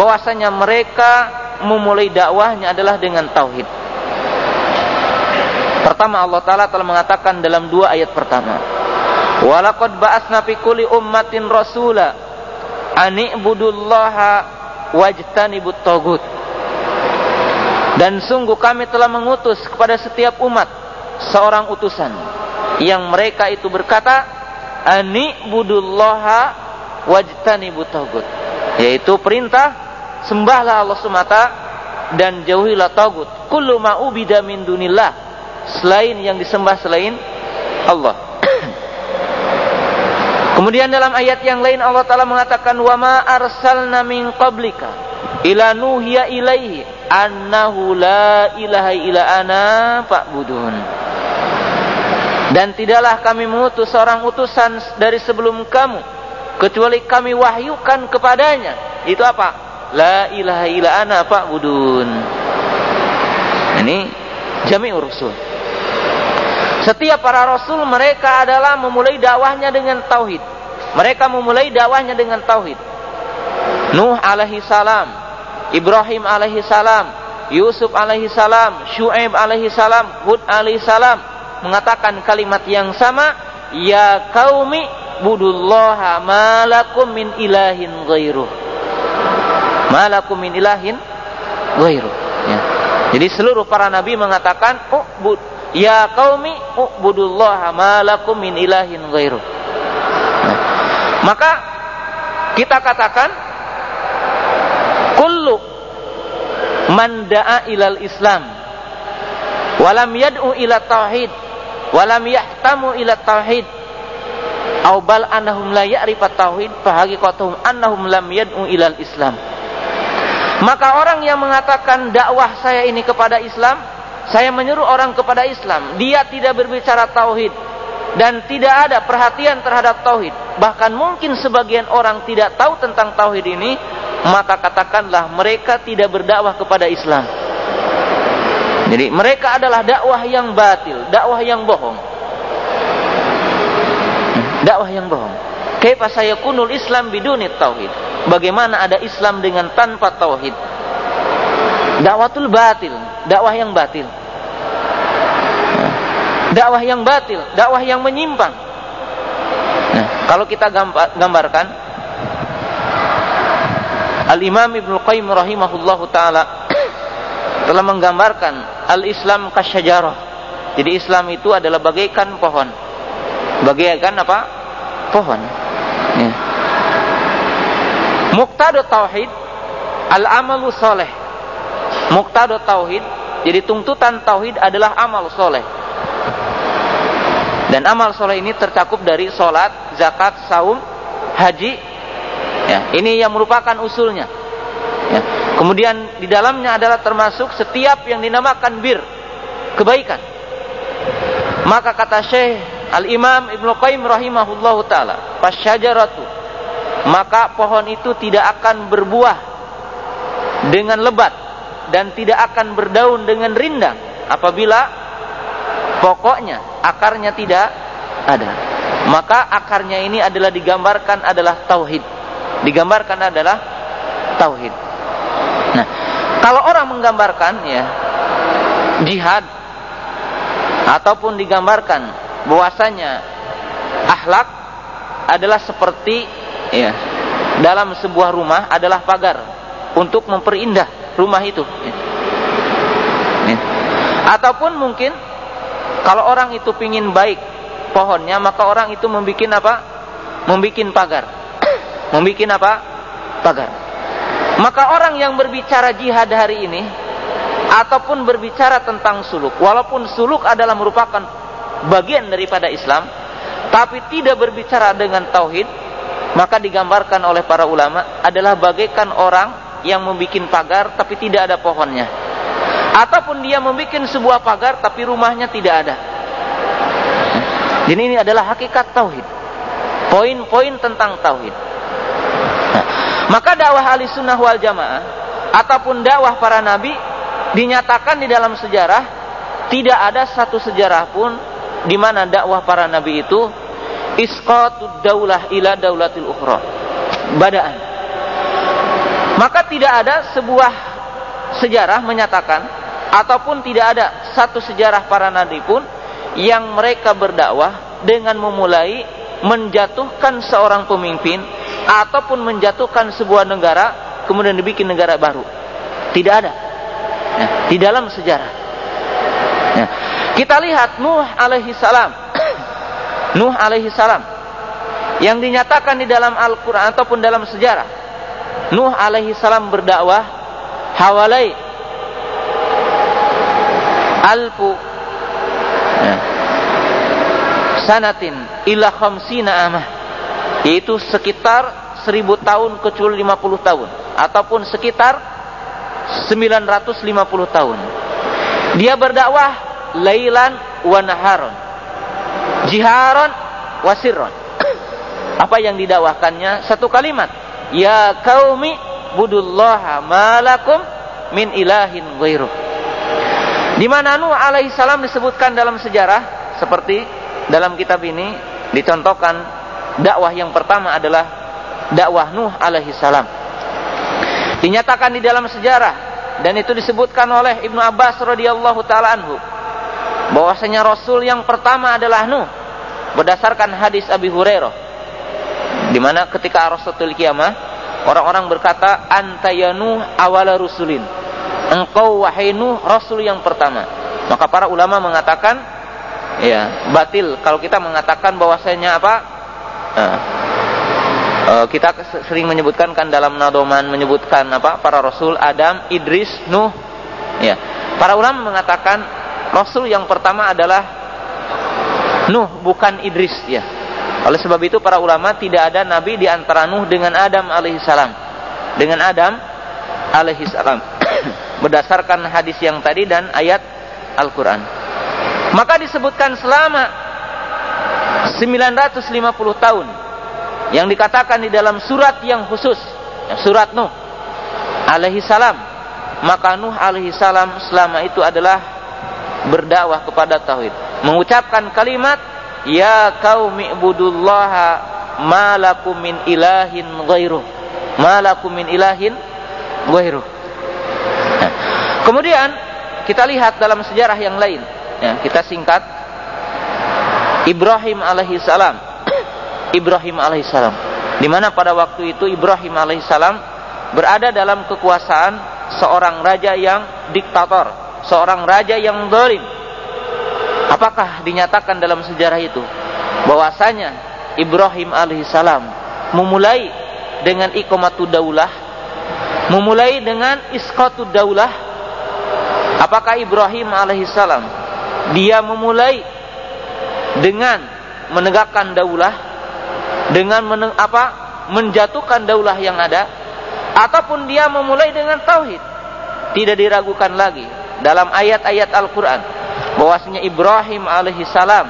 bahwasanya mereka memulai dakwahnya adalah dengan tauhid. Pertama Allah Ta'ala telah mengatakan dalam dua ayat pertama. Walaqad ba'asna fi kulli ummatin rasula ani'budullaha wajtanibut tagut. Dan sungguh kami telah mengutus kepada setiap umat seorang utusan yang mereka itu berkata ani'budullaha wajtani butagut yaitu perintah sembahlah Allah semata dan jauhilah tagut kullu ma ubida min dunillah. Selain yang disembah selain Allah. Kemudian dalam ayat yang lain Allah Ta'ala mengatakan wa ma arsalna min qablika ila nuhiya ilaihi. Annahu la ilaha illa ana fa'budun. Dan tidaklah kami mengutus seorang utusan dari sebelum kamu. Kecuali kami wahyukan kepadanya. Itu apa? La ilaha illa ana fa'budun. Ini jami rasul. Setiap para rasul mereka adalah memulai dakwahnya dengan tauhid. Mereka memulai dakwahnya dengan tauhid. Nuh alaihi salam Ibrahim alaihi salam Yusuf alaihi salam Shu'aib alaihi salam Hud alaihi salam mengatakan kalimat yang sama ya kaumi Budullaha malakum min ilahin ghairuh. Malakum min ilahin ghairuh. Ya. Jadi seluruh para nabi mengatakan, "Ubud ya qaumi ubudullaha malakum min ilahin ghairuh." Nah. Maka kita katakan kullu man da'a ilal Islam walam yad'u ila tauhid walam yahtamu ila tauhid. Au bal annahum la ya'rifat tauhid fa haqiqatuhum annahum lam yad'u ilal Islam. Maka orang yang mengatakan dakwah saya ini kepada Islam, saya menyuruh orang kepada Islam, dia tidak berbicara tauhid dan tidak ada perhatian terhadap tauhid. Bahkan mungkin sebagian orang tidak tahu tentang tauhid ini, maka katakanlah mereka tidak berdakwah kepada Islam. Jadi mereka adalah dakwah yang batil, dakwah yang bohong dakwah yang bohong. Kaifa sayakunul Islam biduni tauhid? Bagaimana ada Islam dengan tanpa tauhid? Dakwatul batil, dakwah yang batil. Dakwah yang batil, dakwah yang menyimpang. Nah, kalau kita gambarkan Al-Imam Ibnu Qayyim rahimahullahu taala telah menggambarkan al-Islam kasyajarah. Jadi Islam itu adalah bagaikan pohon. Bagaikan apa? pohon. Ya. Muqtada tauhid Al-amalu soleh. Muktado tauhid. Jadi tuntutan tauhid adalah amal soleh. Dan amal soleh ini tercakup dari solat, zakat, saum, haji. Ya, ini yang merupakan usulnya. Ya. Kemudian di dalamnya adalah termasuk setiap yang dinamakan bir, kebaikan. Maka kata Syekh Al-Imam Ibnu Qayyim rahimahullahu taala, "Fasyajaratu" maka pohon itu tidak akan berbuah dengan lebat dan tidak akan berdaun dengan rindang apabila pokoknya akarnya tidak ada. Maka akarnya ini adalah digambarkan adalah tauhid. Digambarkan adalah tauhid. Nah, kalau orang menggambarkan ya jihad ataupun digambarkan bahwasanya akhlak adalah seperti ya dalam sebuah rumah adalah pagar untuk memperindah rumah itu. Ya. Ya. Ataupun mungkin kalau orang itu pingin baik pohonnya, maka orang itu membuat apa? Membuat pagar. membuat apa? Pagar. Maka orang yang berbicara jihad hari ini ataupun berbicara tentang suluk, walaupun suluk adalah merupakan bagian daripada Islam, tapi tidak berbicara dengan tauhid, maka digambarkan oleh para ulama adalah bagaikan orang yang membuat pagar tapi tidak ada pohonnya ataupun dia membuat sebuah pagar tapi rumahnya tidak ada. Jadi ini adalah hakikat tauhid. Poin-poin tentang tauhid. Maka dakwah ahli sunnah wal jamaah ataupun dakwah para nabi dinyatakan di dalam sejarah tidak ada satu sejarah pun di mana dakwah para nabi itu isqatud daulah ila daulatil ukhra. Badaan. Maka tidak ada sebuah sejarah menyatakan ataupun tidak ada satu sejarah para nabi pun yang mereka berdakwah dengan memulai menjatuhkan seorang pemimpin ataupun menjatuhkan sebuah negara kemudian dibikin negara baru. Tidak ada. Ya, di dalam sejarah. Ya. Kita lihat Nuh alaihi salam. Nuh alaihi salam yang dinyatakan di dalam Al-Qur'an ataupun dalam sejarah. Nuh alaihi salam berdakwah hawalai alfu ya, sanatin ila khamsina amah. Yaitu sekitar seribu tahun kecuali lima puluh tahun. Ataupun sekitar sembilan ratus lima puluh tahun. Dia berdakwah lailan wa naharon. Jiharon wasirron apa yang didakwahkannya? Satu kalimat. Ya kaumi budullaha malakum min ilahin ghairuh di mana Nuh alaihissalam disebutkan dalam sejarah seperti dalam kitab ini dicontohkan dakwah yang pertama adalah dakwah Nuh alaihissalam. Dinyatakan di dalam sejarah dan itu disebutkan oleh Ibnu Abbas radhiyallahu taala anhu bahwasanya rasul yang pertama adalah Nuh berdasarkan hadis Abi Hurairah di mana ketika Rasul kiamah orang-orang berkata anta ya Nuh awala rusulin engkau wahai Nuh rasul yang pertama. Maka para ulama mengatakan ya, batil kalau kita mengatakan bahwasanya apa? Uh, kita sering menyebutkan kan dalam nadoman menyebutkan apa? Para rasul Adam, Idris, Nuh. Ya. Para ulama mengatakan rasul yang pertama adalah Nuh bukan Idris ya. Oleh sebab itu para ulama tidak ada nabi di antara Nuh dengan Adam alaihissalam. Dengan Adam alaihissalam berdasarkan hadis yang tadi dan ayat Al-Quran. Maka disebutkan selama 950 tahun yang dikatakan di dalam surat yang khusus, surat Nuh alaihi salam. Maka Nuh alaihi salam selama itu adalah berdakwah kepada tauhid, mengucapkan kalimat ya qaumi ibudullaha malakum min ilahin ghairuh. Malakum min ilahin ghairuh. Kemudian kita lihat dalam sejarah yang lain. Ya, kita singkat Ibrahim alaihissalam. Ibrahim alaihissalam. Di mana pada waktu itu Ibrahim alaihissalam berada dalam kekuasaan seorang raja yang diktator, seorang raja yang dolim. Apakah dinyatakan dalam sejarah itu bahwasanya Ibrahim alaihissalam memulai dengan ikomatu daulah memulai dengan isqatud daulah. Apakah Ibrahim alaihissalam dia memulai dengan menegakkan daulah dengan meneng, apa? Menjatuhkan daulah yang ada ataupun dia memulai dengan tauhid. Tidak diragukan lagi dalam ayat-ayat Al-Qur'an bahwasanya Ibrahim alaihissalam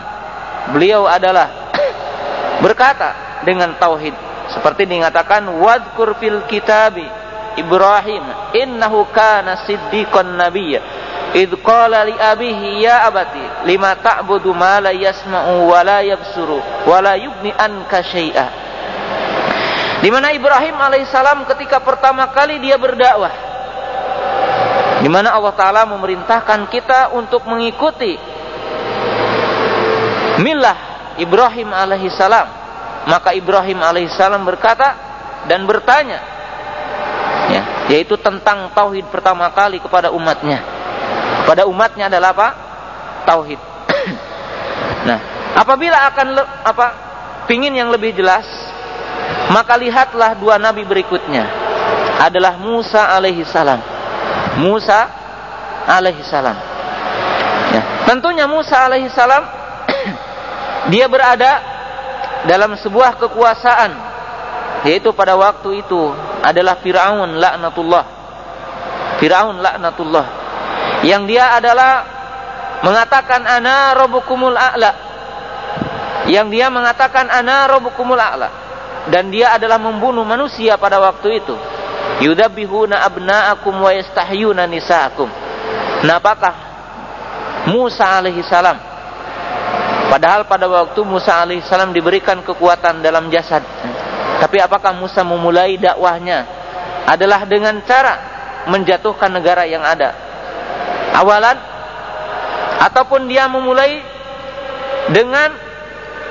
beliau adalah berkata dengan tauhid seperti dinyatakan wadkur fil kitabi Ibrahim innahu kana siddiqan nabiyya. Id qala li abihi ya abati lima ta'budu ma la yasma'u wa la yabsuru wa la yubni anka syai'a. Di mana Ibrahim alaihissalam ketika pertama kali dia berdakwah? Di mana Allah taala memerintahkan kita untuk mengikuti milah Ibrahim alaihissalam. Maka Ibrahim alaihissalam berkata dan bertanya ya, yaitu tentang tauhid pertama kali kepada umatnya. Pada umatnya adalah apa? Tauhid. nah, apabila akan apa? Pingin yang lebih jelas, maka lihatlah dua nabi berikutnya adalah Musa alaihi salam. Musa alaihi salam. Ya, tentunya Musa alaihi salam dia berada dalam sebuah kekuasaan yaitu pada waktu itu adalah Firaun laknatullah. Firaun laknatullah. Yang dia adalah mengatakan ana rabbukumul a'la. Yang dia mengatakan ana rabbukumul a'la. Dan dia adalah membunuh manusia pada waktu itu. Yudabbihuna abna'akum wa yastahyuna nisa'akum. Nah, Musa alaihi salam Padahal pada waktu Musa alaihi salam diberikan kekuatan dalam jasad tapi apakah Musa memulai dakwahnya? Adalah dengan cara menjatuhkan negara yang ada? Awalan? Ataupun dia memulai dengan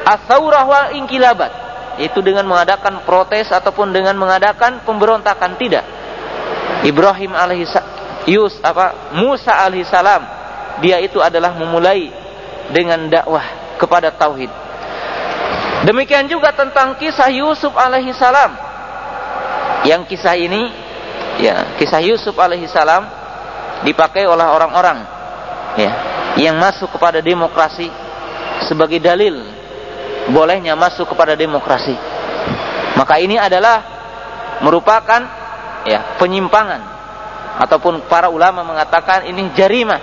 asaurah wal inkilabat. Itu dengan mengadakan protes ataupun dengan mengadakan pemberontakan. Tidak. Ibrahim alaihi Yus apa Musa alaihi salam. Dia itu adalah memulai dengan dakwah kepada tauhid Demikian juga tentang kisah Yusuf alaihi salam. Yang kisah ini ya, kisah Yusuf alaihi salam dipakai oleh orang-orang ya, yang masuk kepada demokrasi sebagai dalil bolehnya masuk kepada demokrasi. Maka ini adalah merupakan ya, penyimpangan ataupun para ulama mengatakan ini jarimah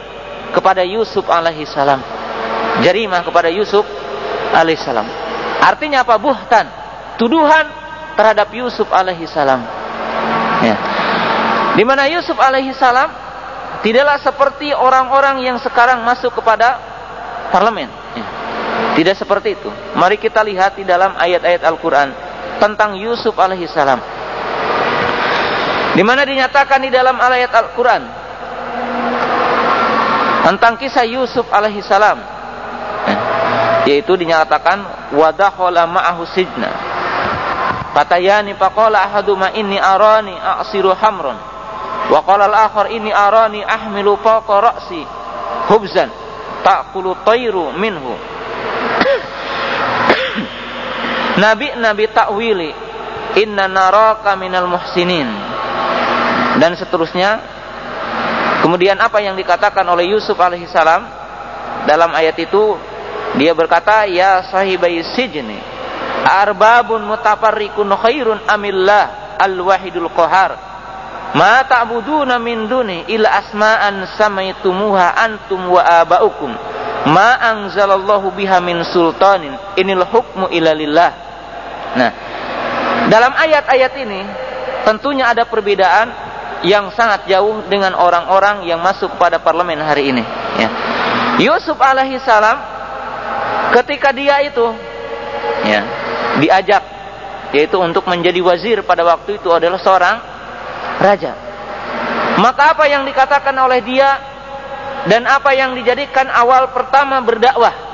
kepada Yusuf alaihi salam. Jarimah kepada Yusuf alaihi salam. Artinya apa? Buhtan. Tuduhan terhadap Yusuf alaihi salam. Ya. Di mana Yusuf alaihi salam tidaklah seperti orang-orang yang sekarang masuk kepada parlemen. Ya. Tidak seperti itu. Mari kita lihat di dalam ayat-ayat Al-Quran tentang Yusuf alaihi salam. Di mana dinyatakan di dalam ayat Al-Quran tentang kisah Yusuf alaihi salam yaitu dinyatakan wadakhala ma'ahu sijna. Fatayani faqala ahaduma inni arani a'siru hamron wa qala al-akhar inni arani ahmilu fawqa ra'si hubzan ta'kulu tayru minhu. Nabi Nabi takwili inna naraka minal muhsinin. Dan seterusnya. Kemudian apa yang dikatakan oleh Yusuf alaihissalam dalam ayat itu dia berkata, "Ya sahibai sijni, arbabun mutafarriqun khairun amillah al-wahidul qahar. Ma ta'buduna min duni illa asma'an samaitumuha antum wa aba'ukum. Ma anzalallahu biha min sultanin. Inil hukmu illa lillah." Nah, dalam ayat-ayat ini tentunya ada perbedaan yang sangat jauh dengan orang-orang yang masuk pada parlemen hari ini. Ya. Yusuf alaihi salam Ketika dia itu ya, diajak yaitu untuk menjadi wazir pada waktu itu adalah seorang raja. Maka apa yang dikatakan oleh dia dan apa yang dijadikan awal pertama berdakwah?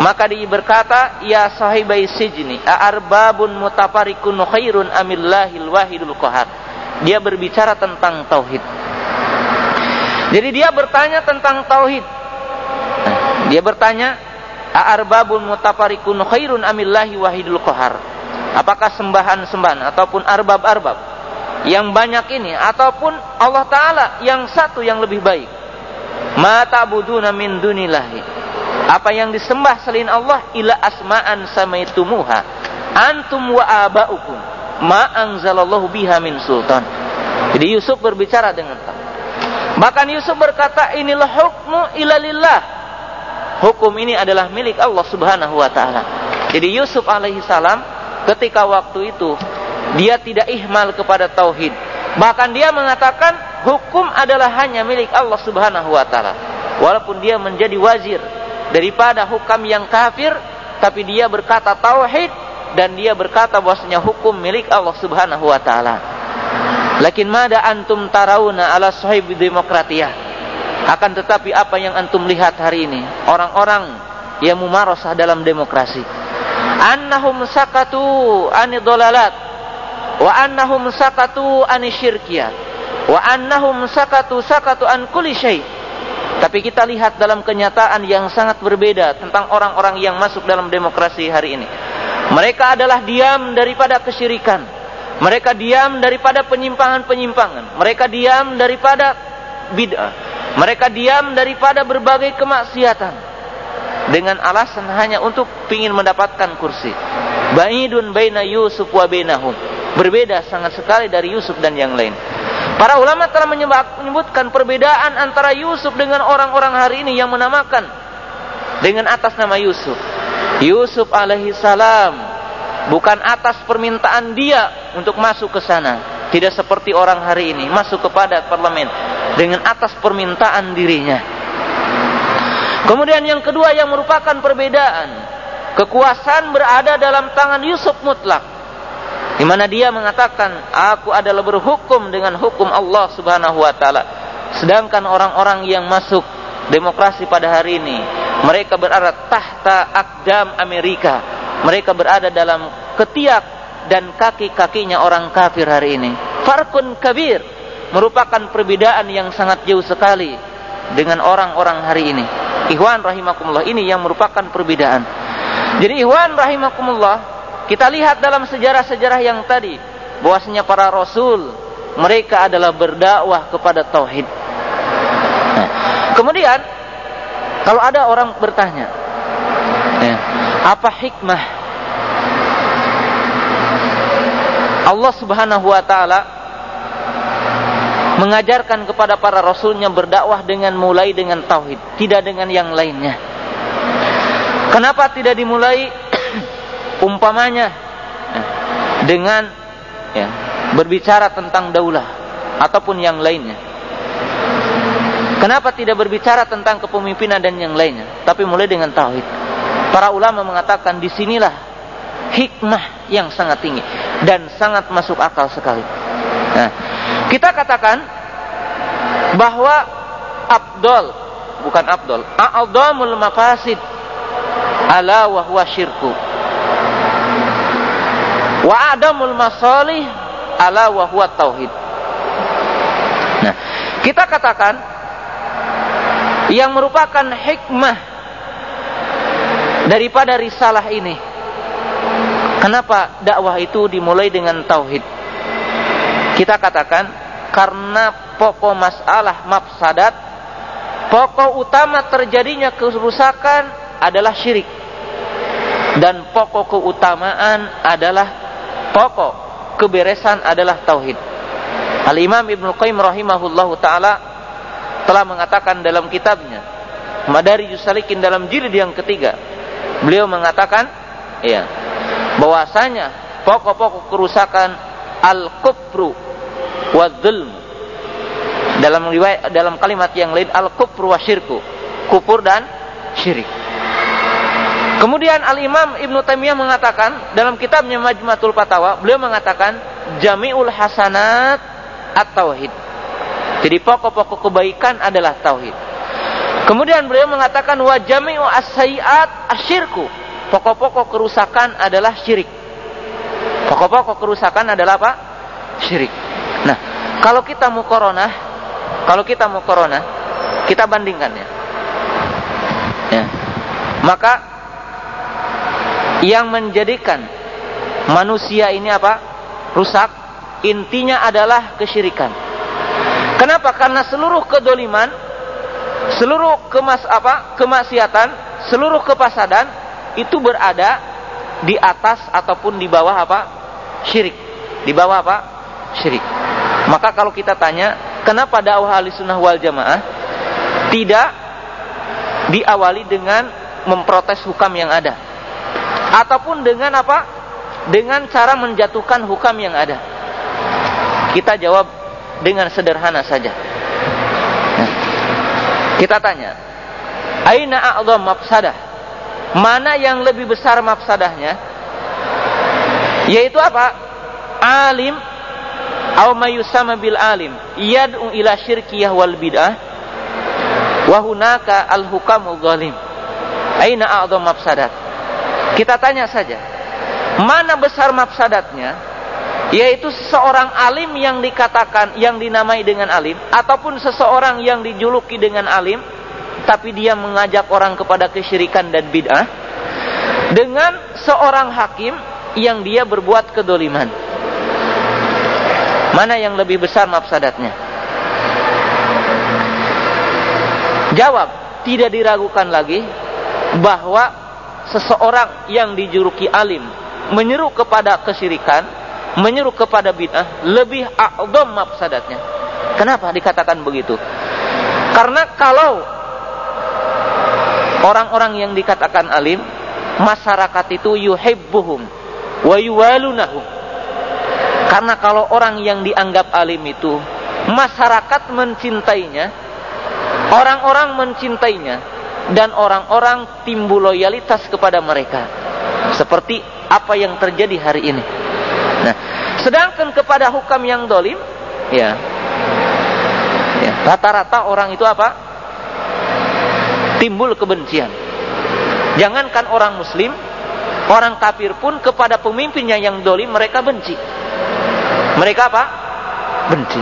Maka dia berkata ya sahibai sijni arbabun mutafarikun khairun amillahil wahidul qahar dia berbicara tentang tauhid. Jadi dia bertanya tentang tauhid. Dia bertanya A'arbabun mutafarikun khairun amillahi wahidul qahar. Apakah sembahan-sembahan ataupun arbab-arbab yang banyak ini ataupun Allah taala yang satu yang lebih baik. Ma ta'buduna min dunillahi. Apa yang disembah selain Allah ila asma'an samaitumuha antum wa aba'ukum ma anzalallahu biha min sultan. Jadi Yusuf berbicara dengan Allah. Bahkan Yusuf berkata inilah hukmu ilalillah. Hukum ini adalah milik Allah Subhanahu wa taala. Jadi Yusuf alaihi salam ketika waktu itu dia tidak ihmal kepada tauhid. Bahkan dia mengatakan hukum adalah hanya milik Allah Subhanahu wa taala. Walaupun dia menjadi wazir daripada hukam yang kafir, tapi dia berkata tauhid dan dia berkata bahwasanya hukum milik Allah Subhanahu wa taala. Lakin mada antum tarawuna ala sahib demokratiyah. Akan tetapi apa yang antum lihat hari ini, orang-orang yang mumarasah dalam demokrasi. Annahum sakatu anidolalat. Wa annahum sakatu anisyirkiyat wa annahum sakatu sakatu an kulli syai. Tapi kita lihat dalam kenyataan yang sangat berbeda tentang orang-orang yang masuk dalam demokrasi hari ini. Mereka adalah diam daripada kesyirikan. Mereka diam daripada penyimpangan-penyimpangan. Mereka diam daripada bid'ah mereka diam daripada berbagai kemaksiatan dengan alasan hanya untuk ingin mendapatkan kursi baidun baina yusuf wa bainahum Berbeda sangat sekali dari Yusuf dan yang lain. Para ulama telah menyebutkan perbedaan antara Yusuf dengan orang-orang hari ini yang menamakan dengan atas nama Yusuf. Yusuf alaihi salam bukan atas permintaan dia untuk masuk ke sana. Tidak seperti orang hari ini masuk kepada parlemen dengan atas permintaan dirinya. Kemudian yang kedua yang merupakan perbedaan, kekuasaan berada dalam tangan Yusuf mutlak di mana dia mengatakan aku adalah berhukum dengan hukum Allah Subhanahu wa taala sedangkan orang-orang yang masuk demokrasi pada hari ini mereka berada tahta akdam Amerika mereka berada dalam ketiak dan kaki-kakinya orang kafir hari ini. Farkun kabir merupakan perbedaan yang sangat jauh sekali dengan orang-orang hari ini. Ikhwan rahimakumullah ini yang merupakan perbedaan. Jadi Ikhwan rahimakumullah kita lihat dalam sejarah-sejarah yang tadi bahwasanya para rasul mereka adalah berdakwah kepada tauhid. Nah, kemudian kalau ada orang bertanya, ya, apa hikmah Allah Subhanahu wa taala mengajarkan kepada para rasulnya berdakwah dengan mulai dengan tauhid, tidak dengan yang lainnya. Kenapa tidak dimulai umpamanya ya, dengan ya, berbicara tentang daulah ataupun yang lainnya. Kenapa tidak berbicara tentang kepemimpinan dan yang lainnya, tapi mulai dengan tauhid? Para ulama mengatakan di sinilah hikmah yang sangat tinggi dan sangat masuk akal sekali. Nah, kita katakan bahwa Abdul bukan Abdul, a'dhamul mafasid ala wa syirku Wa adamul masalih ala wa huwa tauhid. Nah, kita katakan yang merupakan hikmah daripada risalah ini. Kenapa dakwah itu dimulai dengan tauhid? Kita katakan karena pokok masalah mafsadat, pokok utama terjadinya kerusakan adalah syirik. Dan pokok keutamaan adalah pokok keberesan adalah tauhid. Al Imam Ibnu Qayyim rahimahullahu taala telah mengatakan dalam kitabnya Madari Salikin dalam jilid yang ketiga. Beliau mengatakan ya bahwasanya pokok-pokok kerusakan al-kufru wa dalam riwayat dalam kalimat yang lain al-kufru wa syirku kufur dan syirik Kemudian Al-Imam Ibn Taimiyah mengatakan dalam kitabnya Majmatul Fatawa, beliau mengatakan jami'ul hasanat at-tauhid. Jadi pokok-pokok kebaikan adalah tauhid. Kemudian beliau mengatakan wa jami'u as-sayyi'at asyirku. Pokok-pokok kerusakan adalah syirik. Pokok-pokok kerusakan adalah apa? Syirik. Nah, kalau kita mau corona, kalau kita mau corona, kita bandingkan ya. Ya. Maka yang menjadikan manusia ini apa? rusak intinya adalah kesyirikan. Kenapa? Karena seluruh kedoliman, seluruh kemas apa kemaksiatan, seluruh kepasadan itu berada di atas ataupun di bawah apa syirik. Di bawah apa syirik. Maka kalau kita tanya, kenapa dakwah sunnah wal jamaah tidak diawali dengan memprotes hukam yang ada, ataupun dengan apa? Dengan cara menjatuhkan hukam yang ada. Kita jawab dengan sederhana saja. Nah, kita tanya, aina a'dham mafsadah? Mana yang lebih besar mafsadahnya? Yaitu apa? Alim atau mayusama bil alim yad'u ila syirkiyah wal bid'ah wa hunaka al hukamu zalim. Aina a'dham mafsadat? Kita tanya saja. Mana besar mafsadatnya? yaitu seseorang alim yang dikatakan yang dinamai dengan alim ataupun seseorang yang dijuluki dengan alim tapi dia mengajak orang kepada kesyirikan dan bid'ah dengan seorang hakim yang dia berbuat kedoliman mana yang lebih besar mafsadatnya jawab tidak diragukan lagi bahwa seseorang yang dijuluki alim menyeru kepada kesyirikan menyeru kepada bid'ah lebih a'dham mafsadatnya. Kenapa dikatakan begitu? Karena kalau orang-orang yang dikatakan alim, masyarakat itu yuhibbuhum wa yuwalunahum. Karena kalau orang yang dianggap alim itu masyarakat mencintainya, orang-orang mencintainya dan orang-orang timbul loyalitas kepada mereka. Seperti apa yang terjadi hari ini. Nah, sedangkan kepada hukam yang dolim, ya, ya rata-rata orang itu apa? Timbul kebencian. Jangankan orang muslim, orang kafir pun kepada pemimpinnya yang dolim mereka benci. Mereka apa? Benci.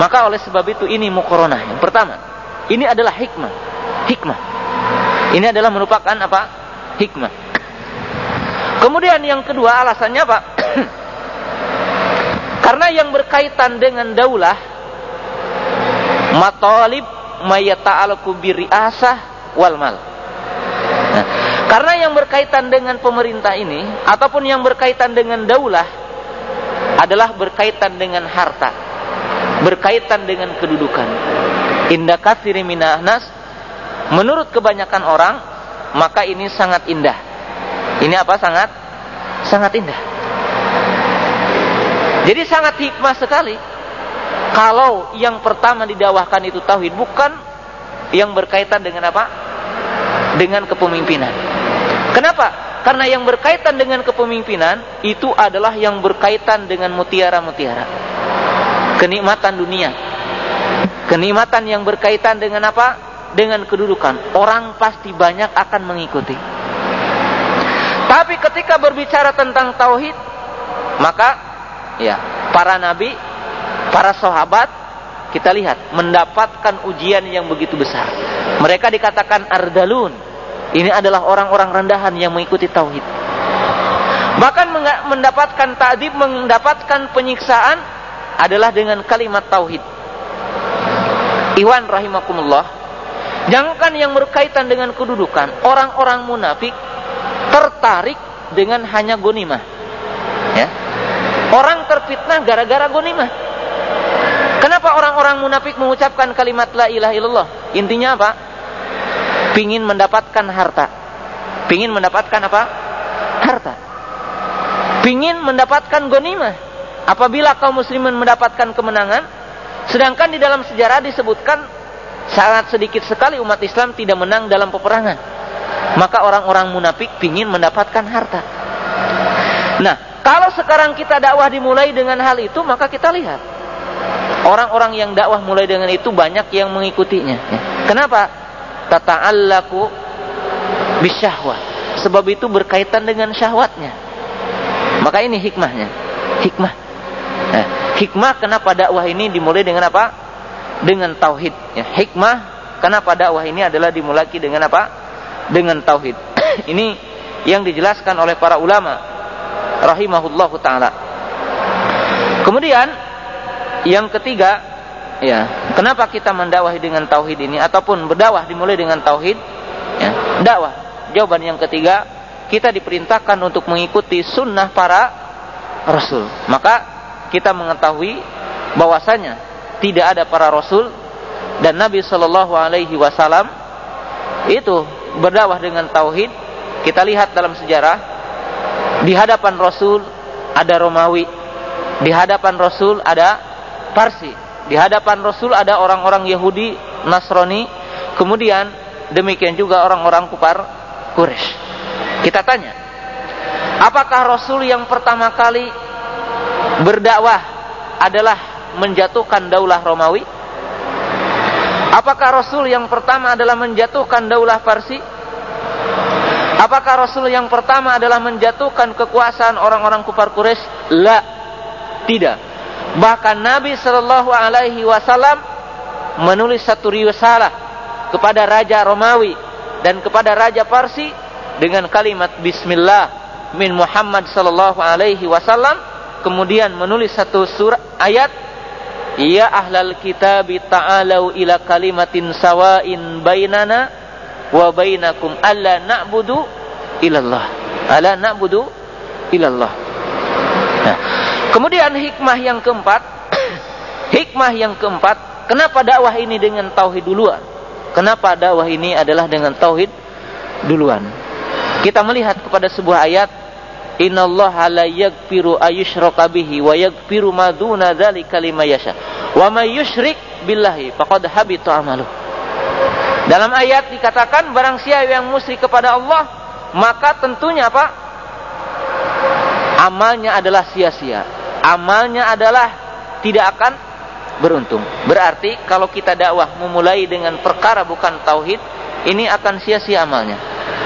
Maka oleh sebab itu ini mukoronah. Yang pertama, ini adalah hikmah. Hikmah. Ini adalah merupakan apa? Hikmah. Kemudian yang kedua alasannya apa? Karena yang berkaitan dengan daulah matalib mayata'alaku biriasah wal mal. Nah, karena yang berkaitan dengan pemerintah ini ataupun yang berkaitan dengan daulah adalah berkaitan dengan harta, berkaitan dengan kedudukan. Indah katsiri nas menurut kebanyakan orang maka ini sangat indah. Ini apa sangat sangat indah. Jadi sangat hikmah sekali. Kalau yang pertama didawahkan itu tauhid, bukan yang berkaitan dengan apa? Dengan kepemimpinan. Kenapa? Karena yang berkaitan dengan kepemimpinan itu adalah yang berkaitan dengan mutiara-mutiara. Kenikmatan dunia. Kenikmatan yang berkaitan dengan apa? Dengan kedudukan. Orang pasti banyak akan mengikuti. Tapi ketika berbicara tentang tauhid, maka ya para nabi para sahabat kita lihat mendapatkan ujian yang begitu besar. Mereka dikatakan ardalun. Ini adalah orang-orang rendahan yang mengikuti tauhid. Bahkan mendapatkan ta'dib mendapatkan penyiksaan adalah dengan kalimat tauhid. Iwan rahimakumullah jangankan yang berkaitan dengan kedudukan orang-orang munafik tertarik dengan hanya gonimah. Ya. Orang terfitnah gara-gara gonimah. Orang-orang munafik mengucapkan kalimat la ilaha illallah? Intinya apa? Pingin mendapatkan harta. Pingin mendapatkan apa? Harta. Pingin mendapatkan gonimah. Apabila kaum muslimin mendapatkan kemenangan, sedangkan di dalam sejarah disebutkan sangat sedikit sekali umat Islam tidak menang dalam peperangan. Maka orang-orang munafik pingin mendapatkan harta. Nah, kalau sekarang kita dakwah dimulai dengan hal itu, maka kita lihat. Orang-orang yang dakwah mulai dengan itu banyak yang mengikutinya. Ya. Kenapa? Tata'allaku bisyahwat. Sebab itu berkaitan dengan syahwatnya. Maka ini hikmahnya. Hikmah. Nah, hikmah kenapa dakwah ini dimulai dengan apa? Dengan tauhid. Ya, hikmah kenapa dakwah ini adalah dimulai dengan apa? Dengan tauhid. ini yang dijelaskan oleh para ulama rahimahullahu taala. Kemudian yang ketiga, ya, kenapa kita mendakwahi dengan tauhid ini ataupun berdakwah dimulai dengan tauhid? Ya, dakwah. Jawaban yang ketiga, kita diperintahkan untuk mengikuti sunnah para rasul. Maka kita mengetahui bahwasanya tidak ada para rasul dan Nabi Shallallahu Alaihi Wasallam itu berdakwah dengan tauhid. Kita lihat dalam sejarah di hadapan Rasul ada Romawi, di hadapan Rasul ada Parsi, di hadapan Rasul ada orang-orang Yahudi, Nasrani, kemudian demikian juga orang-orang kufar Quraisy. Kita tanya, apakah Rasul yang pertama kali berdakwah adalah menjatuhkan daulah Romawi? Apakah Rasul yang pertama adalah menjatuhkan daulah Parsi? Apakah Rasul yang pertama adalah menjatuhkan kekuasaan orang-orang kufar Quraisy? La, tidak. Bahkan Nabi Shallallahu Alaihi Wasallam menulis satu risalah kepada Raja Romawi dan kepada Raja Parsi dengan kalimat Bismillah min Muhammad Shallallahu Alaihi Wasallam. Kemudian menulis satu surat ayat Ya ahlal kitab ta'alau ila kalimatin sawain bainana wa bainakum alla na'budu ilallah. Alla na'budu ilallah. Nah, kemudian hikmah yang keempat, hikmah yang keempat, kenapa dakwah ini dengan tauhid duluan? Kenapa dakwah ini adalah dengan tauhid duluan? Kita melihat kepada sebuah ayat Innallaha la yaghfiru ayyushraka bihi wa yaghfiru ma duna dzalika liman yasha. Wa may yusyrik billahi faqad habita amaluh. Dalam ayat dikatakan barang siapa yang musyrik kepada Allah, maka tentunya apa? Amalnya adalah sia-sia. Amalnya adalah tidak akan beruntung. Berarti kalau kita dakwah memulai dengan perkara bukan tauhid, ini akan sia-sia amalnya.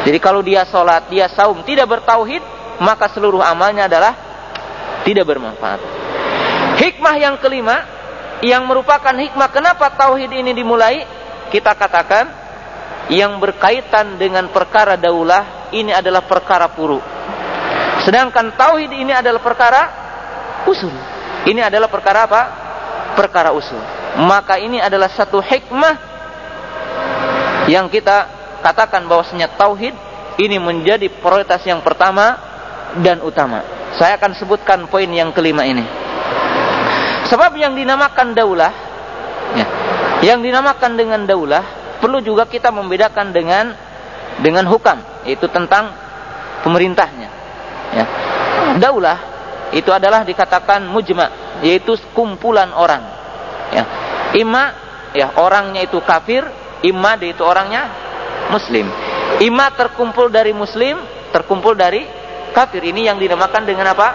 Jadi kalau dia sholat, dia saum, tidak bertauhid, maka seluruh amalnya adalah tidak bermanfaat. Hikmah yang kelima yang merupakan hikmah kenapa tauhid ini dimulai, kita katakan yang berkaitan dengan perkara daulah ini adalah perkara puru. Sedangkan tauhid ini adalah perkara usul. Ini adalah perkara apa? Perkara usul. Maka ini adalah satu hikmah yang kita katakan bahwasanya tauhid ini menjadi prioritas yang pertama dan utama. Saya akan sebutkan poin yang kelima ini. Sebab yang dinamakan daulah, ya, yang dinamakan dengan daulah perlu juga kita membedakan dengan dengan hukam, yaitu tentang pemerintahnya. Ya. Daulah itu adalah dikatakan mujma, yaitu kumpulan orang. Ya. Ima ya orangnya itu kafir, ima itu orangnya muslim. Ima terkumpul dari muslim, terkumpul dari kafir ini yang dinamakan dengan apa?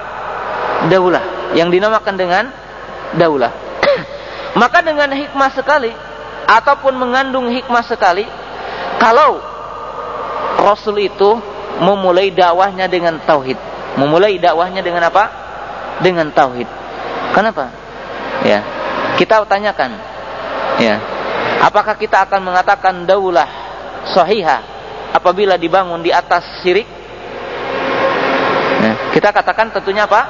Daulah. Yang dinamakan dengan daulah. Maka dengan hikmah sekali ataupun mengandung hikmah sekali kalau Rasul itu memulai dakwahnya dengan tauhid. Memulai dakwahnya dengan apa? Dengan tauhid. Kenapa? Ya. Kita tanyakan. Ya. Apakah kita akan mengatakan daulah sahihah apabila dibangun di atas syirik? Kita katakan tentunya apa?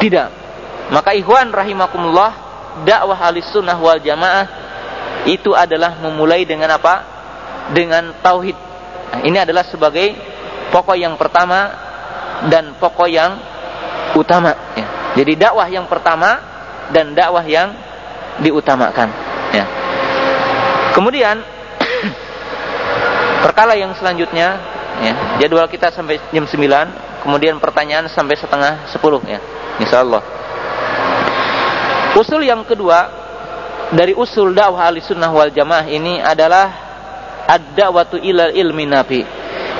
Tidak. Maka ikhwan rahimakumullah, dakwah ahli sunnah wal jamaah itu adalah memulai dengan apa? Dengan tauhid. Nah, ini adalah sebagai pokok yang pertama dan pokok yang utama. Ya. Jadi dakwah yang pertama dan dakwah yang diutamakan. Ya. Kemudian perkara yang selanjutnya, ya, jadwal kita sampai jam 9 kemudian pertanyaan sampai setengah sepuluh ya insya Allah usul yang kedua dari usul dakwah sunnah wal jamaah ini adalah ad-da'watu ilal ilmi nabi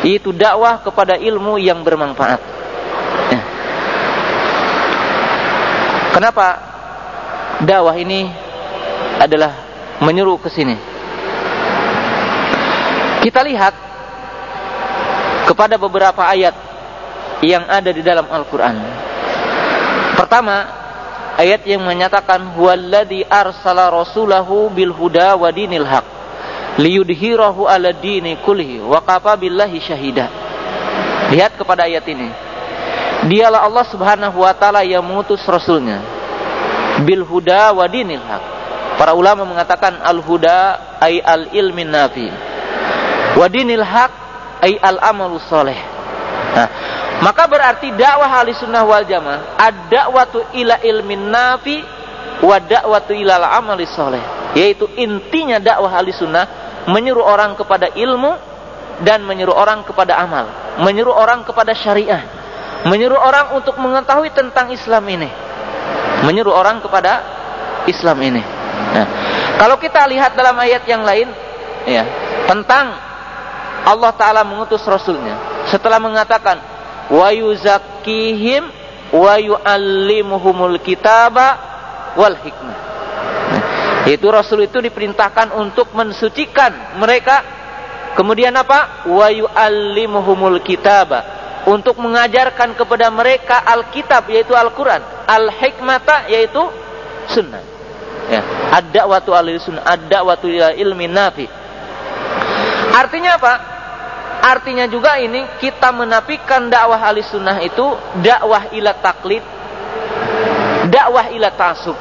itu dakwah kepada ilmu yang bermanfaat kenapa dakwah ini adalah menyuruh ke sini kita lihat kepada beberapa ayat yang ada di dalam Al-Quran. Pertama, ayat yang menyatakan huwallazi arsala rasulahu bil huda wa dinil haq liyudhirahu ala dini kullihi wa kafa billahi syahida. Lihat kepada ayat ini. Dialah Allah Subhanahu wa taala yang mengutus rasulnya bil huda wa dinil haq. Para ulama mengatakan al huda ay al ilmin nafi. Wa dinil haq ay al amalu soleh. Nah, maka berarti dakwah ahli sunnah wal jamaah ada waktu ila ilmin nafi wa dakwatu ila al amali soleh. Yaitu intinya dakwah ahli sunnah menyuruh orang kepada ilmu dan menyuruh orang kepada amal, menyuruh orang kepada syariah, menyuruh orang untuk mengetahui tentang Islam ini menyuruh orang kepada Islam ini. Nah, kalau kita lihat dalam ayat yang lain, ya tentang Allah Taala mengutus Rasulnya, setelah mengatakan wa yuzakkihim wa yu'allimuhumul kitaba wal hikmah. Nah, itu Rasul itu diperintahkan untuk mensucikan mereka. Kemudian apa? Wa yu'allimuhumul kitaba untuk mengajarkan kepada mereka Alkitab yaitu Al-Quran, Al-Hikmata yaitu Sunnah. Ya, ada waktu alil sunnah, ada waktu ilmi nafi. Artinya apa? Artinya juga ini kita menafikan dakwah ahli sunnah itu dakwah ila taklid, dakwah ila tasub.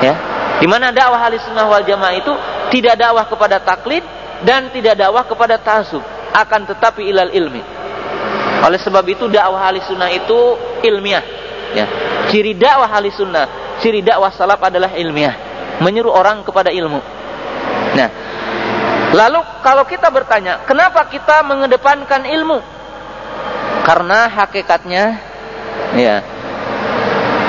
Ya, di mana dakwah ahli sunnah wal jamaah itu tidak dakwah kepada taklid dan tidak dakwah kepada tasub, akan tetapi ilal ilmi oleh sebab itu dakwah ahli sunnah itu ilmiah. Ya. Ciri dakwah ahli sunnah, ciri dakwah salaf adalah ilmiah. Menyuruh orang kepada ilmu. Nah, lalu kalau kita bertanya, kenapa kita mengedepankan ilmu? Karena hakikatnya, ya,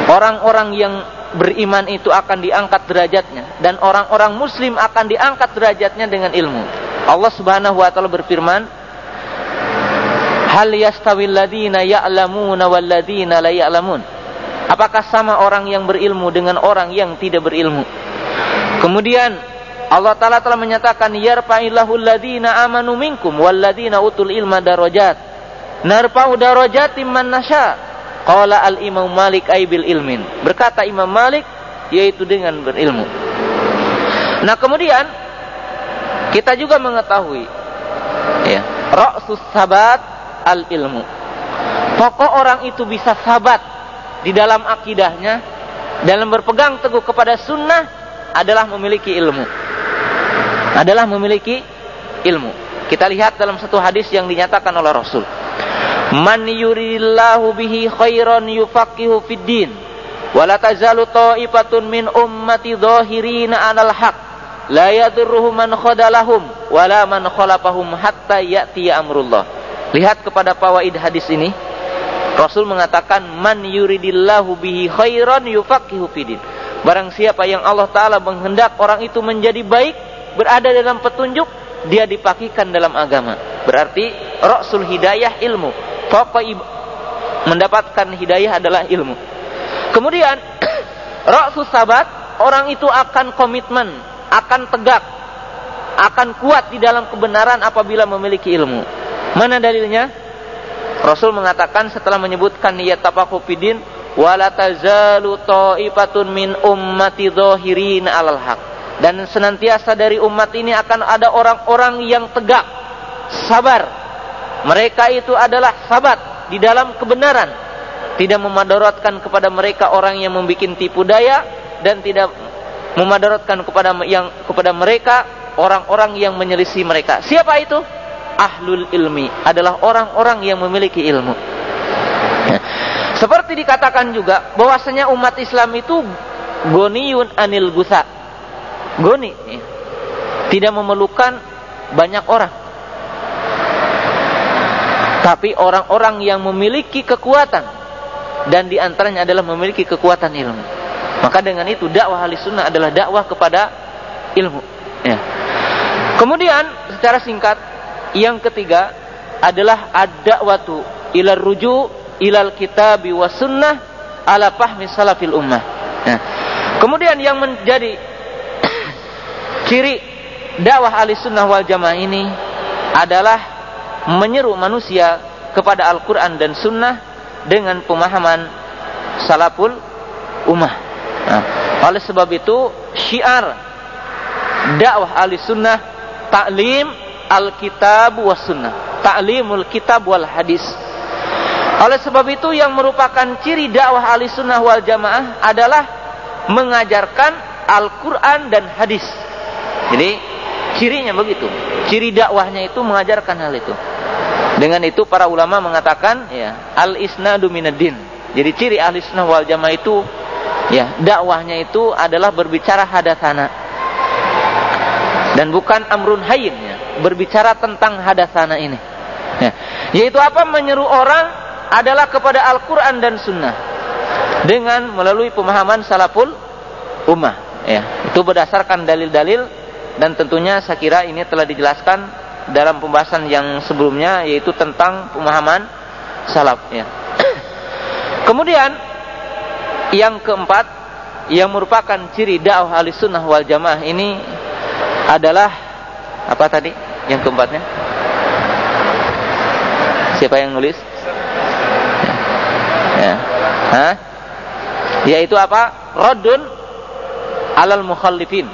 orang-orang yang beriman itu akan diangkat derajatnya dan orang-orang muslim akan diangkat derajatnya dengan ilmu. Allah Subhanahu wa taala berfirman, Hal yastawil ladina ya'lamuna wal ladina la ya'lamun. Apakah sama orang yang berilmu dengan orang yang tidak berilmu? Kemudian Allah Ta'ala telah menyatakan yarfa'illahu alladhina amanu minkum walladhina utul ilma darajat. Narfa'u darajatim man nasha. Qala al-Imam Malik ay bil ilmin. Berkata Imam Malik yaitu dengan berilmu. Nah, kemudian kita juga mengetahui ya, ra'sus sabat al ilmu. Pokok orang itu bisa sabat di dalam akidahnya, dalam berpegang teguh kepada sunnah adalah memiliki ilmu. Adalah memiliki ilmu. Kita lihat dalam satu hadis yang dinyatakan oleh Rasul. Man yuridillahu bihi khairan yufaqihu fid din. Wala tazalu ta'ifatun min ummati dhahirina 'alal haq. La yadurruhum man khadalahum wala man khalafahum hatta ya'ti amrullah. Lihat kepada fawaid hadis ini. Rasul mengatakan man yuridillahu bihi khairan yufaqihu fidin. Barang siapa yang Allah taala menghendak orang itu menjadi baik, berada dalam petunjuk, dia dipakikan dalam agama. Berarti rasul hidayah ilmu. Pokok mendapatkan hidayah adalah ilmu. Kemudian rasul sabat, orang itu akan komitmen, akan tegak, akan kuat di dalam kebenaran apabila memiliki ilmu. Mana dalilnya? Rasul mengatakan setelah menyebutkan niat tafaqufidin wala tazalu ta'ifatun min ummati dhahirin 'alal. Dan senantiasa dari umat ini akan ada orang-orang yang tegak, sabar. Mereka itu adalah sabat di dalam kebenaran. Tidak memadaratkan kepada mereka orang yang membuat tipu daya dan tidak memadaratkan kepada yang kepada mereka orang-orang yang menyelisih mereka. Siapa itu? Ahlul ilmi adalah orang-orang yang memiliki ilmu. Ya. Seperti dikatakan juga bahwasanya umat Islam itu goniun anil gusa. Goni tidak memerlukan banyak orang. Tapi orang-orang yang memiliki kekuatan dan di antaranya adalah memiliki kekuatan ilmu. Maka dengan itu dakwah ahli sunnah adalah dakwah kepada ilmu. Ya. Kemudian secara singkat yang ketiga adalah ada waktu ila ruju ilal kitab wa sunnah ala fahmi salafil ummah. Nah, kemudian yang menjadi ciri dakwah ahli sunnah wal jamaah ini adalah menyeru manusia kepada Al-Quran dan sunnah dengan pemahaman salaful ummah. Nah, oleh sebab itu syiar dakwah ahli sunnah taklim Alkitab was sunnah. Ta'limul kitab wal hadis. Oleh sebab itu yang merupakan ciri dakwah ahli sunnah wal jamaah adalah mengajarkan Al-Quran dan hadis. Jadi cirinya begitu. Ciri dakwahnya itu mengajarkan hal itu. Dengan itu para ulama mengatakan ya al-isnadu minaddin. Jadi ciri ahli sunnah wal jamaah itu ya dakwahnya itu adalah berbicara hadasana dan bukan amrun hayyin ya. Berbicara tentang hadasana ini. Ya. yaitu apa? Menyeru orang adalah kepada Al-Quran dan Sunnah. Dengan melalui pemahaman salaful ummah. Ya. Itu berdasarkan dalil-dalil dan tentunya saya kira ini telah dijelaskan dalam pembahasan yang sebelumnya yaitu tentang pemahaman salaf. Ya. Kemudian yang keempat yang merupakan ciri dakwah ahli sunnah wal jamaah ini adalah apa tadi yang keempatnya? Siapa yang nulis? Ya. Hah? Yaitu apa? Radun alal mukhallifin.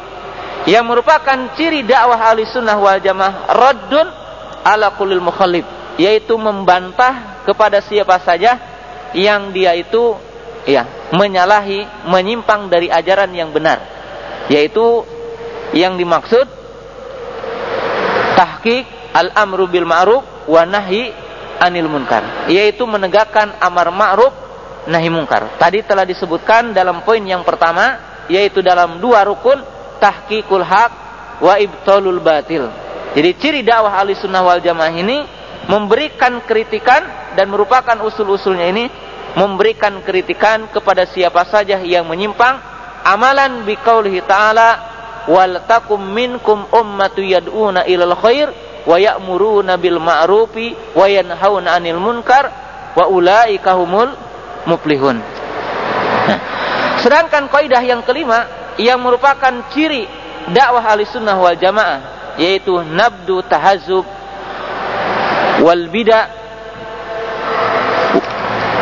Yang merupakan ciri dakwah ahli sunnah wal jamaah radun ala kulil mukhallif. Yaitu membantah kepada siapa saja yang dia itu ya menyalahi, menyimpang dari ajaran yang benar. Yaitu yang dimaksud tahqiq al-amru bil ma'ruf wa nahi anil munkar, yaitu menegakkan amar ma'ruf nahi munkar. Tadi telah disebutkan dalam poin yang pertama yaitu dalam dua rukun tahqiqul haq wa ibtalul batil. Jadi ciri dakwah ahli sunnah wal jamaah ini memberikan kritikan dan merupakan usul-usulnya ini memberikan kritikan kepada siapa saja yang menyimpang amalan biqaulihi ta'ala wal takum minkum ummatu yad'una ilal khair wa ya'muruna bil ma'rufi wa yanhauna 'anil munkar wa ulaika humul muflihun. Nah, sedangkan kaidah yang kelima yang merupakan ciri dakwah ahli sunnah wal jamaah yaitu nabdu tahazub wal bid'ah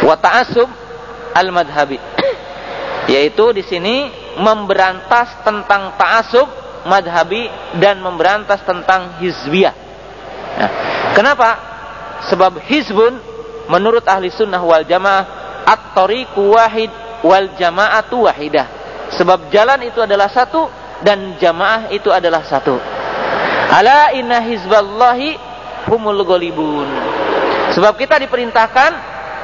wa ta'assub al-madhabi yaitu di sini memberantas tentang ta'assub madhabi dan memberantas tentang hizbiyah. Nah, kenapa? Sebab hizbun menurut ahli sunnah wal jamaah at-tariqu wahid wal jama'atu wahidah. Sebab jalan itu adalah satu dan jamaah itu adalah satu. Ala inna hizballahi humul ghalibun. Sebab kita diperintahkan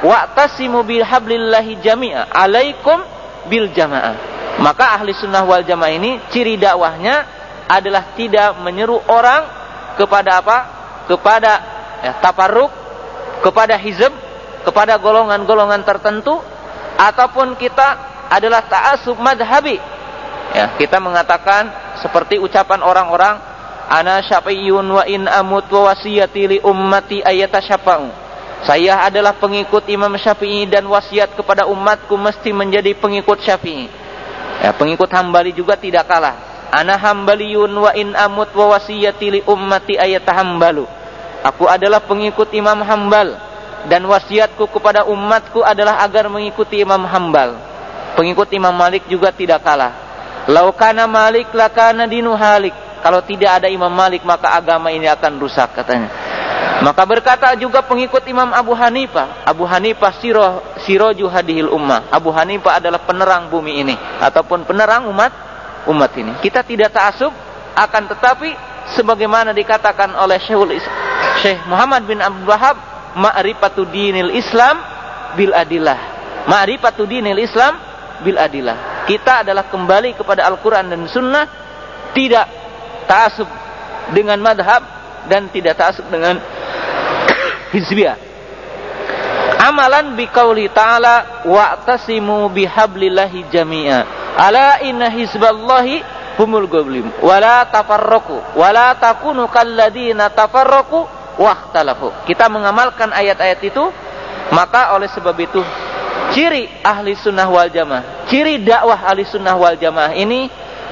wa'tasimu bihablillahi jami'a alaikum bil jamaah maka ahli sunnah wal jamaah ini ciri dakwahnya adalah tidak menyeru orang kepada apa? Kepada ya, taparruk kepada hizb kepada golongan-golongan tertentu ataupun kita adalah ta'asub madhabi ya kita mengatakan seperti ucapan orang-orang ana syafi'un wa in amut wa wasiyati li ummati ayatasyafa'u saya adalah pengikut Imam Syafi'i dan wasiat kepada umatku mesti menjadi pengikut Syafi'i. Ya, pengikut Hambali juga tidak kalah. Ana hambaliyun wa in amut wa wasiyati li ummati ayatahambalu. Aku adalah pengikut Imam Hambal dan wasiatku kepada umatku adalah agar mengikuti Imam Hambal. Pengikut Imam Malik juga tidak kalah. Laukana Malik lakana dinu halik. Kalau tidak ada Imam Malik maka agama ini akan rusak katanya. Maka berkata juga pengikut Imam Abu Hanifah, Abu Hanifah siroh siroju hadihil ummah. Abu Hanifah adalah penerang bumi ini ataupun penerang umat umat ini. Kita tidak taasub akan tetapi sebagaimana dikatakan oleh Syekhul Syekh Muhammad bin Abdul Wahab, ma'rifatu dinil Islam bil adillah. Ma'rifatu dinil Islam bil adillah. Kita adalah kembali kepada Al-Qur'an dan Sunnah, tidak taasub dengan madhab dan tidak taasub dengan hizbiyah. Amalan biqauli ta'ala wa'tasimu bihablillahi jami'a. Ala inna hizballahi humul goblim. Wala tafarraku. Wala takunu kalladina tafarraku wahtalafu. Kita mengamalkan ayat-ayat itu, maka oleh sebab itu ciri ahli sunnah wal jamaah, ciri dakwah ahli sunnah wal jamaah ini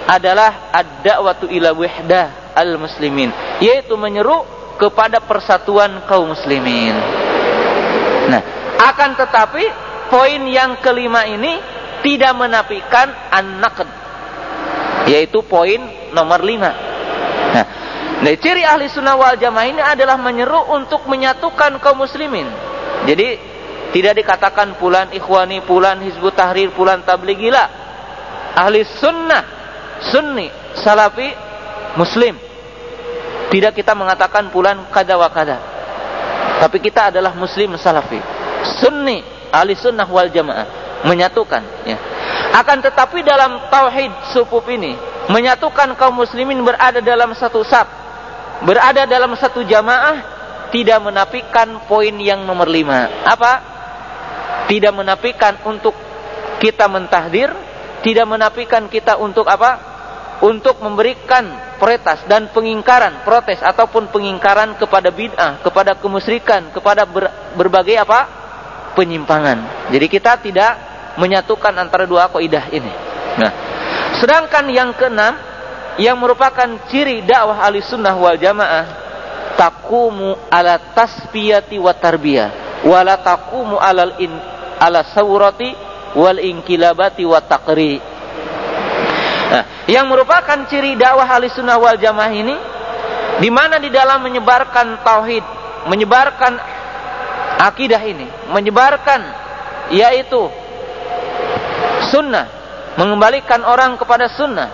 adalah ad-da'watu ila wihdah al-muslimin, yaitu menyeru kepada persatuan kaum muslimin. Nah, akan tetapi poin yang kelima ini tidak menafikan an-naqd yaitu poin nomor lima. Nah, nah, ciri ahli sunnah wal jamaah ini adalah menyeru untuk menyatukan kaum muslimin. Jadi tidak dikatakan pulan ikhwani, pulan hizbut tahrir, pulan tabligilah. ahli sunnah, sunni, salafi, muslim. Tidak kita mengatakan pulan kada wa kada. Tapi kita adalah muslim salafi. Sunni, ahli sunnah wal jamaah. Menyatukan. Ya. Akan tetapi dalam tauhid supuf ini. Menyatukan kaum muslimin berada dalam satu sab. Berada dalam satu jamaah. Tidak menafikan poin yang nomor lima. Apa? Tidak menafikan untuk kita mentahdir. Tidak menafikan kita untuk apa? Untuk memberikan protes dan pengingkaran, protes ataupun pengingkaran kepada bid'ah, kepada kemusyrikan, kepada ber, berbagai apa? penyimpangan. Jadi kita tidak menyatukan antara dua kaidah ini. Nah, sedangkan yang keenam yang merupakan ciri dakwah ahli sunnah wal jamaah takumu ala tasfiyati wa tarbiyah wala takumu alal in ala sawrati wal inkilabati wa taqri Nah, yang merupakan ciri dakwah ahli sunnah wal jamaah ini, di mana di dalam menyebarkan tauhid, menyebarkan akidah ini, menyebarkan yaitu sunnah, mengembalikan orang kepada sunnah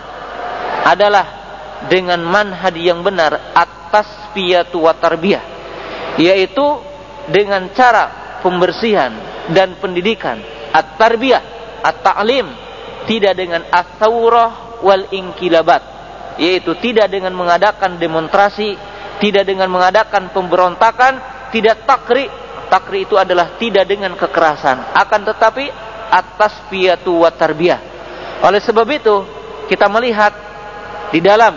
adalah dengan manhaj yang benar atas piyatu wa tarbiyah, yaitu dengan cara pembersihan dan pendidikan at-tarbiyah, at-ta'lim, tidak dengan as-saurah wal inkilabat yaitu tidak dengan mengadakan demonstrasi tidak dengan mengadakan pemberontakan tidak takri. Takri itu adalah tidak dengan kekerasan. Akan tetapi atas piatu wa tarbiyah. Oleh sebab itu kita melihat di dalam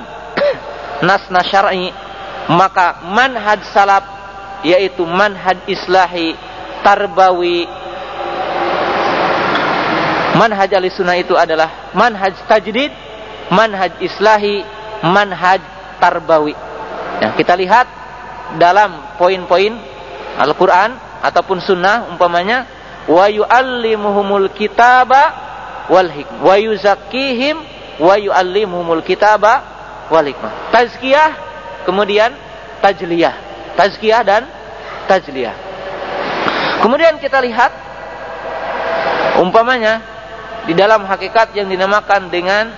nas-nas syar'i maka manhaj salaf yaitu manhaj islahi tarbawi manhaj al-sunnah itu adalah manhaj tajdid manhaj islahi, manhaj tarbawi. Nah, kita lihat dalam poin-poin Al-Qur'an ataupun sunnah umpamanya wa yu'allimuhumul kitaba wal hikmah wa yuzakkihim wa yu'allimuhumul kitaba wal hikmah. Tazkiyah kemudian tajliyah. Tazkiyah dan tajliyah. Kemudian kita lihat umpamanya di dalam hakikat yang dinamakan dengan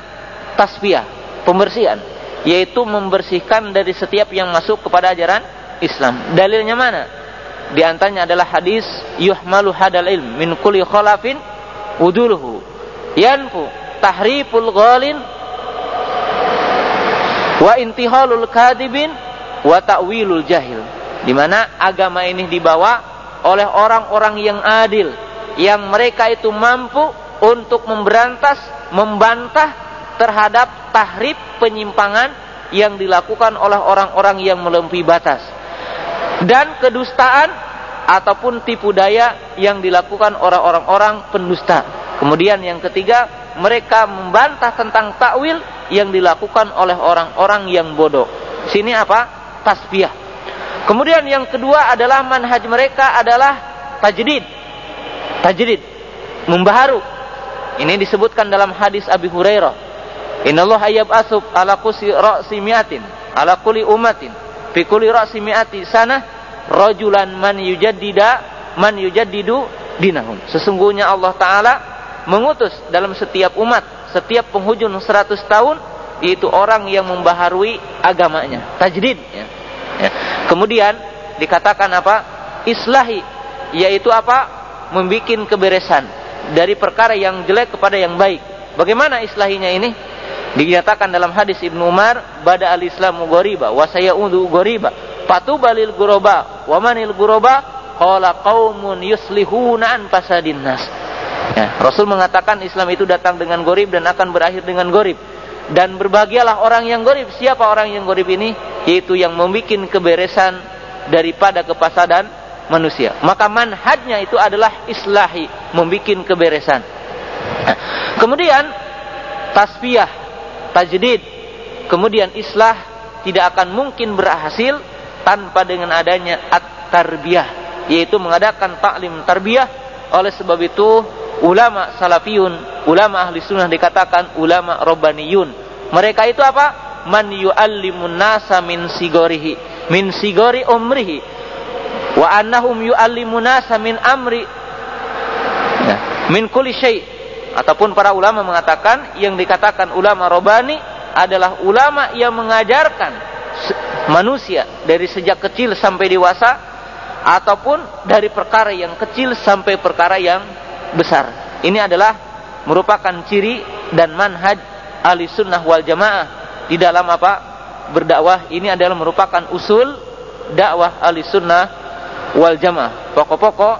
tasfiyah, pembersihan, yaitu membersihkan dari setiap yang masuk kepada ajaran Islam. Dalilnya mana? Di antaranya adalah hadis yuhmalu hadal ilm min kulli khalafin uduluhu yanfu tahriful ghalin wa intihalul kadibin wa ta'wilul jahil di mana agama ini dibawa oleh orang-orang yang adil yang mereka itu mampu untuk memberantas, membantah terhadap tahrib penyimpangan yang dilakukan oleh orang-orang yang melampaui batas dan kedustaan ataupun tipu daya yang dilakukan oleh orang-orang pendusta. Kemudian yang ketiga, mereka membantah tentang takwil yang dilakukan oleh orang-orang yang bodoh. Sini apa? Tasbih. Kemudian yang kedua adalah manhaj mereka adalah tajdid. Tajdid, membaharu. Ini disebutkan dalam hadis Abi Hurairah Inallah ayab asub ala kusi ra'si mi'atin ala kuli umatin fi kuli ra'si mi'ati sana rajulan man yujaddida man yujaddidu dinahum. Sesungguhnya Allah taala mengutus dalam setiap umat, setiap penghujung 100 tahun yaitu orang yang membaharui agamanya, tajdid ya. ya. Kemudian dikatakan apa? Islahi yaitu apa? Membikin keberesan dari perkara yang jelek kepada yang baik. Bagaimana islahinya ini? Dinyatakan dalam hadis Ibnu Umar, "Bada al-Islamu ghariba wa sayaudu ghariba." Fatubalil ghuraba wa manil ghuraba qala qaumun yuslihuna an fasadin nas. Ya, Rasul mengatakan Islam itu datang dengan gorib dan akan berakhir dengan gorib. Dan berbahagialah orang yang gorib. Siapa orang yang gorib ini? Yaitu yang membuat keberesan daripada kepasadan manusia. Maka manhajnya itu adalah islahi, membuat keberesan. Kemudian tasfiyah tajdid, kemudian islah tidak akan mungkin berhasil tanpa dengan adanya at-tarbiyah, yaitu mengadakan taklim tarbiyah. Oleh sebab itu, ulama salafiyun, ulama ahli sunnah dikatakan ulama robbaniyun. Mereka itu apa? Man yu'allimun nasa min sigorihi, min sigori umrihi. Wa annahum yu'allimun nasa min amri. Ya, min kulli syai' ataupun para ulama mengatakan yang dikatakan ulama robani adalah ulama yang mengajarkan manusia dari sejak kecil sampai dewasa ataupun dari perkara yang kecil sampai perkara yang besar. Ini adalah merupakan ciri dan manhaj ahli sunnah wal jamaah. Di dalam apa? Berdakwah ini adalah merupakan usul dakwah ahli sunnah wal jamaah. Pokok-pokok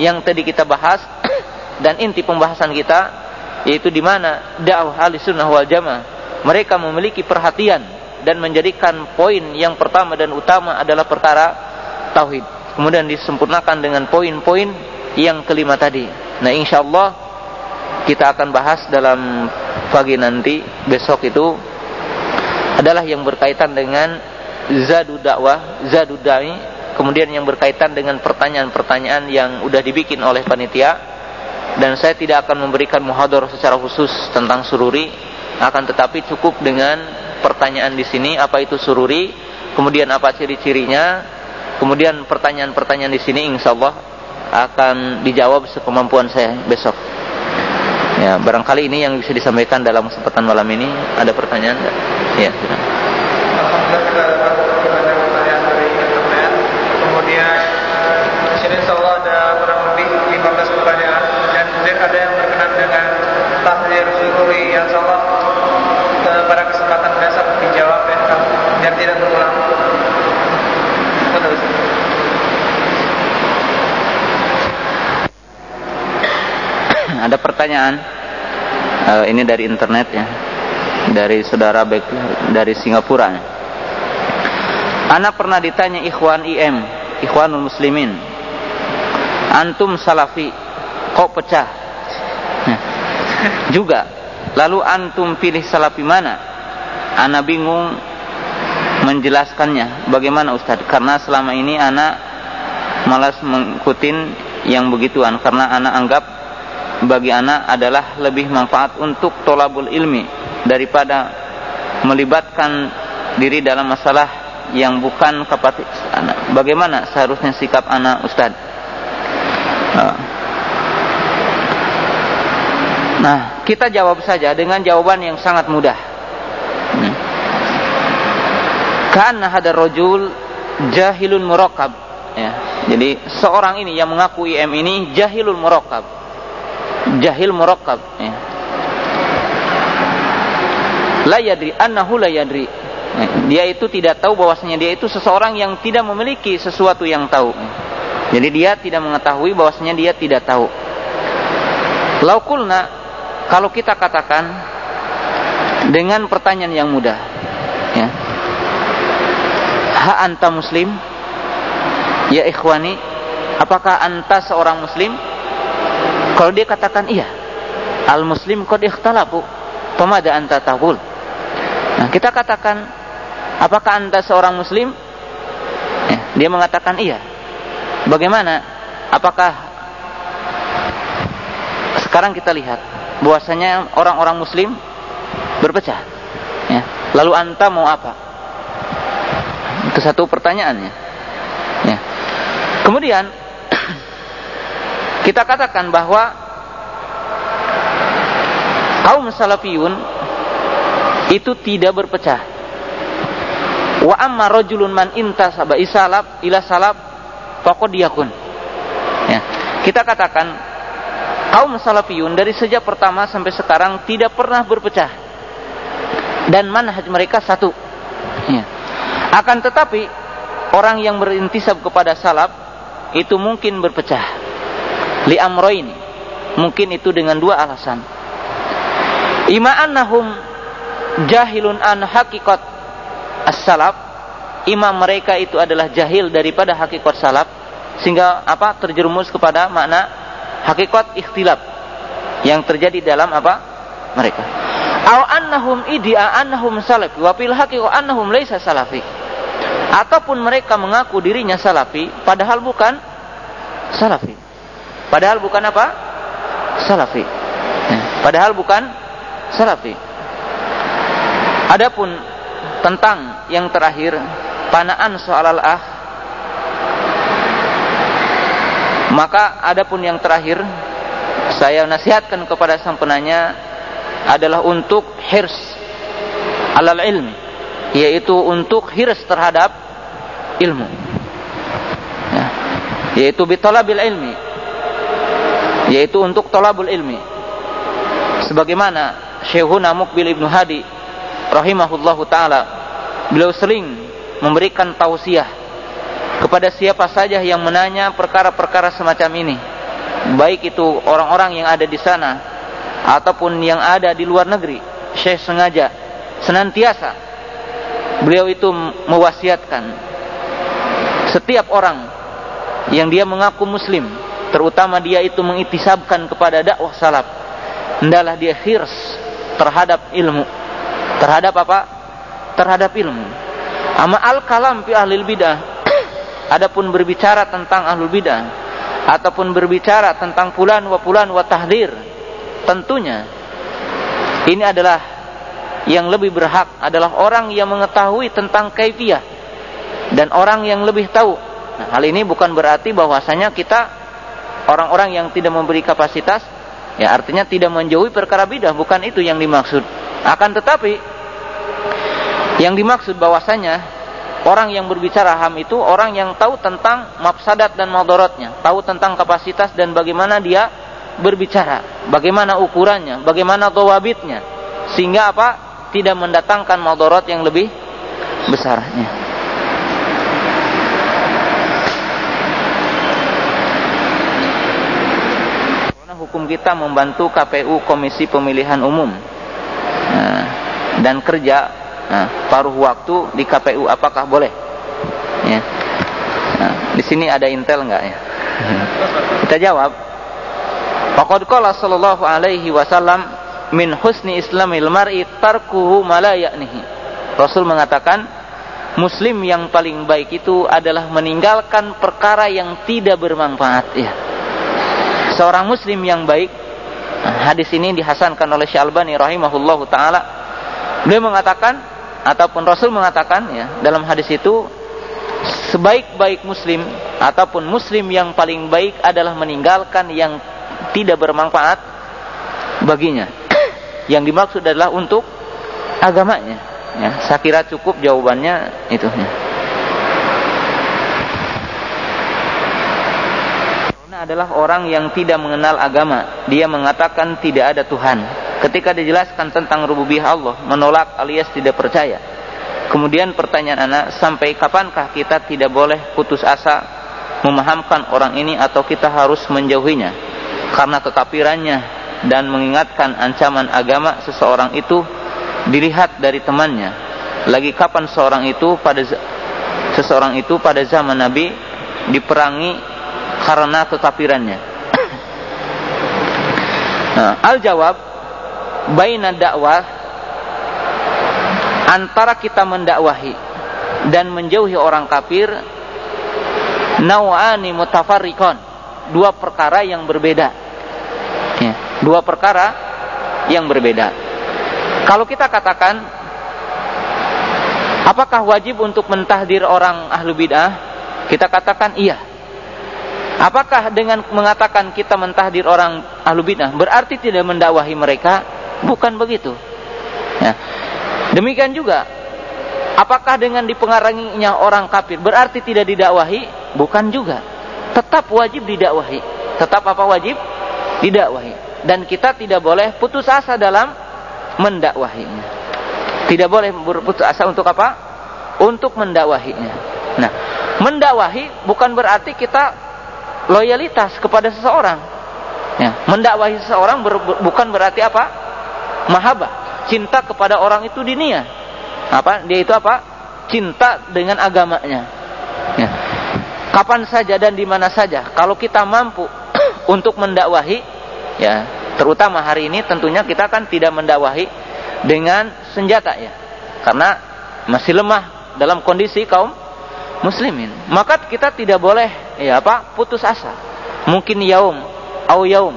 yang tadi kita bahas dan inti pembahasan kita yaitu di mana dakwah sunnah wal jamaah. Mereka memiliki perhatian dan menjadikan poin yang pertama dan utama adalah perkara tauhid. Kemudian disempurnakan dengan poin-poin yang kelima tadi. Nah insyaallah kita akan bahas dalam pagi nanti besok itu adalah yang berkaitan dengan zadu dakwah, zadu dai, kemudian yang berkaitan dengan pertanyaan-pertanyaan yang sudah dibikin oleh panitia dan saya tidak akan memberikan muhadhar secara khusus tentang sururi akan tetapi cukup dengan pertanyaan di sini apa itu sururi kemudian apa ciri-cirinya kemudian pertanyaan-pertanyaan di sini insya Allah akan dijawab sekemampuan saya besok Ya, barangkali ini yang bisa disampaikan dalam kesempatan malam ini. Ada pertanyaan enggak? Ya. Kemudian di sini insya ada kurang lebih 15 pertanyaan dan kemudian ada yang berkenan dengan tahdir sururi yang insya Allah pada kesempatan besok dijawab ya, biar tidak berulang. Ada pertanyaan uh, ini dari internet ya dari saudara baik dari Singapura ya. Anak pernah ditanya ikhwan IM, ikhwanul muslimin. Antum salafi, kok pecah? Nah, juga. Lalu antum pilih salafi mana? Anak bingung menjelaskannya. Bagaimana Ustaz? Karena selama ini anak malas mengikutin yang begituan karena anak anggap bagi anak adalah lebih manfaat untuk tolabul ilmi daripada melibatkan diri dalam masalah yang bukan kapasitas anak. Bagaimana seharusnya sikap anak Ustaz? Ah. Nah, kita jawab saja dengan jawaban yang sangat mudah. Hmm. Karena ada rojul jahilun murakkab. Ya. Jadi seorang ini yang mengaku IM ini jahilun murakkab jahil murakkab ya. la yadri annahu ya. dia itu tidak tahu bahwasanya dia itu seseorang yang tidak memiliki sesuatu yang tahu ya. jadi dia tidak mengetahui bahwasanya dia tidak tahu laukulna kalau kita katakan dengan pertanyaan yang mudah ya ha anta muslim ya ikhwani apakah anta seorang muslim kalau dia katakan iya, al muslim qad ikhtalafu, pemada anta taqul? Nah, kita katakan apakah anda seorang muslim? Ya, dia mengatakan iya. Bagaimana? Apakah sekarang kita lihat bahwasanya orang-orang muslim berpecah. Ya. Lalu anta mau apa? Itu satu pertanyaannya. Ya. Kemudian kita katakan bahwa kaum salafiyun itu tidak berpecah. Wa amma rajulun man intasaba isalab ila salaf faqad yakun. Ya. Kita katakan kaum salafiyun dari sejak pertama sampai sekarang tidak pernah berpecah. Dan manhaj mereka satu. Ya. Akan tetapi orang yang berintisab kepada salaf itu mungkin berpecah li amroin. Mungkin itu dengan dua alasan. Ima annahum jahilun an hakikat as-salaf. Imam mereka itu adalah jahil daripada hakikat salaf. Sehingga apa? Terjerumus kepada makna hakikat ikhtilaf. Yang terjadi dalam apa? Mereka. Aw annahum idia annahum salafi. Wa fil haqiqah annahum laisa salafi. Ataupun mereka mengaku dirinya salafi padahal bukan salafi Padahal bukan apa? Salafi. Ya. Padahal bukan salafi. Adapun tentang yang terakhir panaan soal al-ah maka adapun yang terakhir saya nasihatkan kepada sang penanya adalah untuk hirs alal ilmi yaitu untuk hirs terhadap ilmu ya. yaitu bitolabil ilmi yaitu untuk tolabul ilmi. Sebagaimana Syekhuna Mukbil Ibnu Hadi rahimahullahu taala beliau sering memberikan tausiah kepada siapa saja yang menanya perkara-perkara semacam ini. Baik itu orang-orang yang ada di sana ataupun yang ada di luar negeri. Syekh sengaja senantiasa beliau itu mewasiatkan setiap orang yang dia mengaku muslim terutama dia itu mengitisabkan kepada dakwah salaf hendaklah dia khirs terhadap ilmu. Terhadap apa? Terhadap ilmu. Ama al kalam fi ahli bidah. Adapun berbicara tentang ahlul bidah ataupun berbicara tentang pulan wa pulan wa tahdir tentunya ini adalah yang lebih berhak adalah orang yang mengetahui tentang kaifiyah dan orang yang lebih tahu. Nah, hal ini bukan berarti bahwasanya kita orang-orang yang tidak memberi kapasitas ya artinya tidak menjauhi perkara bidah bukan itu yang dimaksud akan tetapi yang dimaksud bahwasanya Orang yang berbicara ham itu orang yang tahu tentang mafsadat dan madorotnya, tahu tentang kapasitas dan bagaimana dia berbicara, bagaimana ukurannya, bagaimana tawabitnya, sehingga apa? Tidak mendatangkan madorot yang lebih besarnya. Kita membantu KPU Komisi Pemilihan Umum nah, dan kerja Nah, paruh waktu di KPU apakah boleh? Ya. Nah, di sini ada intel enggak ya? Kita jawab. Faqad qala sallallahu alaihi wasallam min husni islamil mar'i tarkuhu ma la ya'nihi. Rasul mengatakan muslim yang paling baik itu adalah meninggalkan perkara yang tidak bermanfaat ya. Seorang muslim yang baik hadis ini dihasankan oleh Syalbani rahimahullahu taala beliau mengatakan ataupun Rasul mengatakan ya dalam hadis itu sebaik-baik muslim ataupun muslim yang paling baik adalah meninggalkan yang tidak bermanfaat baginya. yang dimaksud adalah untuk agamanya. Ya, saya kira cukup jawabannya itu. Ya. Adalah orang yang tidak mengenal agama. Dia mengatakan tidak ada Tuhan. Ketika dijelaskan tentang rububiyah Allah menolak alias tidak percaya. Kemudian pertanyaan anak sampai kapankah kita tidak boleh putus asa memahamkan orang ini atau kita harus menjauhinya? Karena kekafirannya dan mengingatkan ancaman agama seseorang itu dilihat dari temannya. Lagi kapan seorang itu pada seseorang itu pada zaman Nabi diperangi karena kekafirannya. Nah, al jawab baina dakwah antara kita mendakwahi dan menjauhi orang kafir nawani mutafarriqan dua perkara yang berbeda. Ya, dua perkara yang berbeda. Kalau kita katakan apakah wajib untuk mentahdir orang ahlu bid'ah? Kita katakan iya apakah dengan mengatakan kita mentahdir orang ahlu bid'ah berarti tidak mendakwahi mereka Bukan begitu. Ya. Demikian juga, apakah dengan dipengaranginya orang kafir berarti tidak didakwahi? Bukan juga. Tetap wajib didakwahi. Tetap apa wajib? Didakwahi. Dan kita tidak boleh putus asa dalam mendakwahinya. Tidak boleh berputus asa untuk apa? Untuk mendakwahinya. Nah, mendakwahi bukan berarti kita loyalitas kepada seseorang. Ya, mendakwahi seseorang ber, bukan berarti apa? mahabbah, cinta kepada orang itu dinia. Apa? Dia itu apa? Cinta dengan agamanya. Ya. Kapan saja dan di mana saja kalau kita mampu untuk mendakwahi ya, terutama hari ini tentunya kita kan tidak mendakwahi dengan senjata ya. Karena masih lemah dalam kondisi kaum muslimin. Maka kita tidak boleh ya apa? putus asa. Mungkin yaum au yaum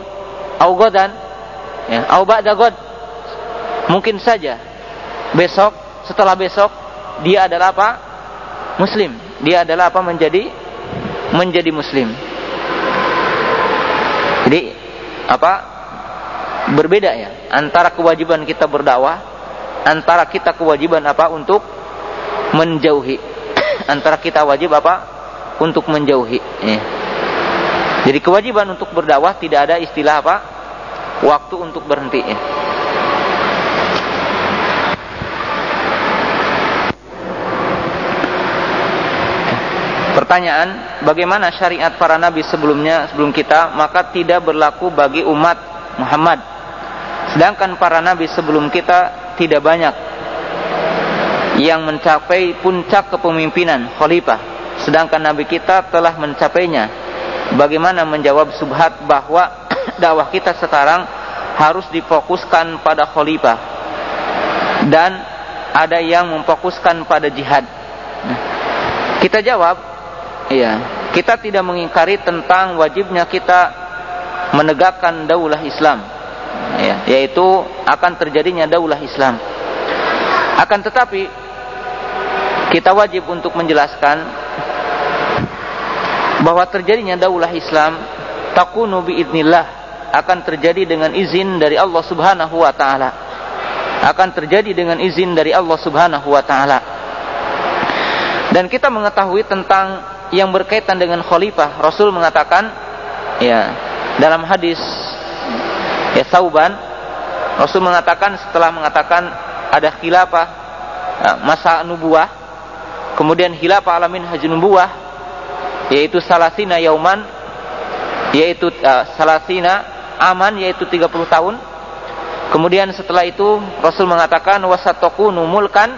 au godan ya, au ba'da god Mungkin saja besok, setelah besok dia adalah apa? Muslim. Dia adalah apa? Menjadi menjadi muslim. Jadi apa berbeda ya antara kewajiban kita berdakwah antara kita kewajiban apa untuk menjauhi antara kita wajib apa untuk menjauhi ya. jadi kewajiban untuk berdakwah tidak ada istilah apa waktu untuk berhenti ya. Pertanyaan, bagaimana syariat para nabi sebelumnya sebelum kita maka tidak berlaku bagi umat Muhammad. Sedangkan para nabi sebelum kita tidak banyak yang mencapai puncak kepemimpinan khalifah. Sedangkan nabi kita telah mencapainya. Bagaimana menjawab subhat bahwa dakwah kita sekarang harus difokuskan pada khalifah dan ada yang memfokuskan pada jihad. Nah, kita jawab Iya, kita tidak mengingkari tentang wajibnya kita menegakkan daulah Islam. Ya, yaitu akan terjadinya daulah Islam. Akan tetapi kita wajib untuk menjelaskan bahwa terjadinya daulah Islam takunu biidnillah akan terjadi dengan izin dari Allah Subhanahu wa taala. Akan terjadi dengan izin dari Allah Subhanahu wa taala. Dan kita mengetahui tentang yang berkaitan dengan khalifah Rasul mengatakan ya dalam hadis ya Sauban Rasul mengatakan setelah mengatakan ada khilafah ya, masa nubuah kemudian khilafah alamin haji nubuah yaitu salasina yauman yaitu uh, salasina aman yaitu 30 tahun. Kemudian setelah itu Rasul mengatakan wasatokunu mulkan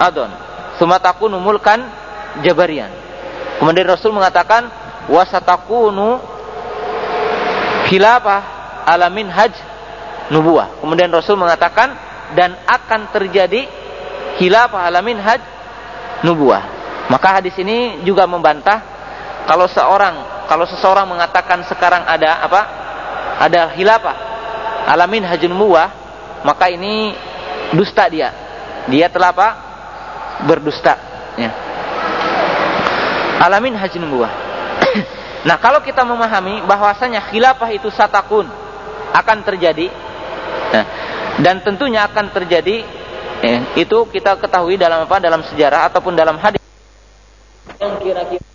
adon. Sumatakunu mulkan jabarian. Kemudian Rasul mengatakan wasatakunu khilafah alamin haj nubuah. Kemudian Rasul mengatakan dan akan terjadi khilafah alamin haj nubuah. Maka hadis ini juga membantah kalau seorang kalau seseorang mengatakan sekarang ada apa? Ada khilafah alamin haj nubuah, maka ini dusta dia. Dia telah apa? Berdusta, ya alamin haji nubuah. nah, kalau kita memahami bahwasanya khilafah itu satakun akan terjadi nah, dan tentunya akan terjadi eh, itu kita ketahui dalam apa? Dalam sejarah ataupun dalam hadis. Yang kira-kira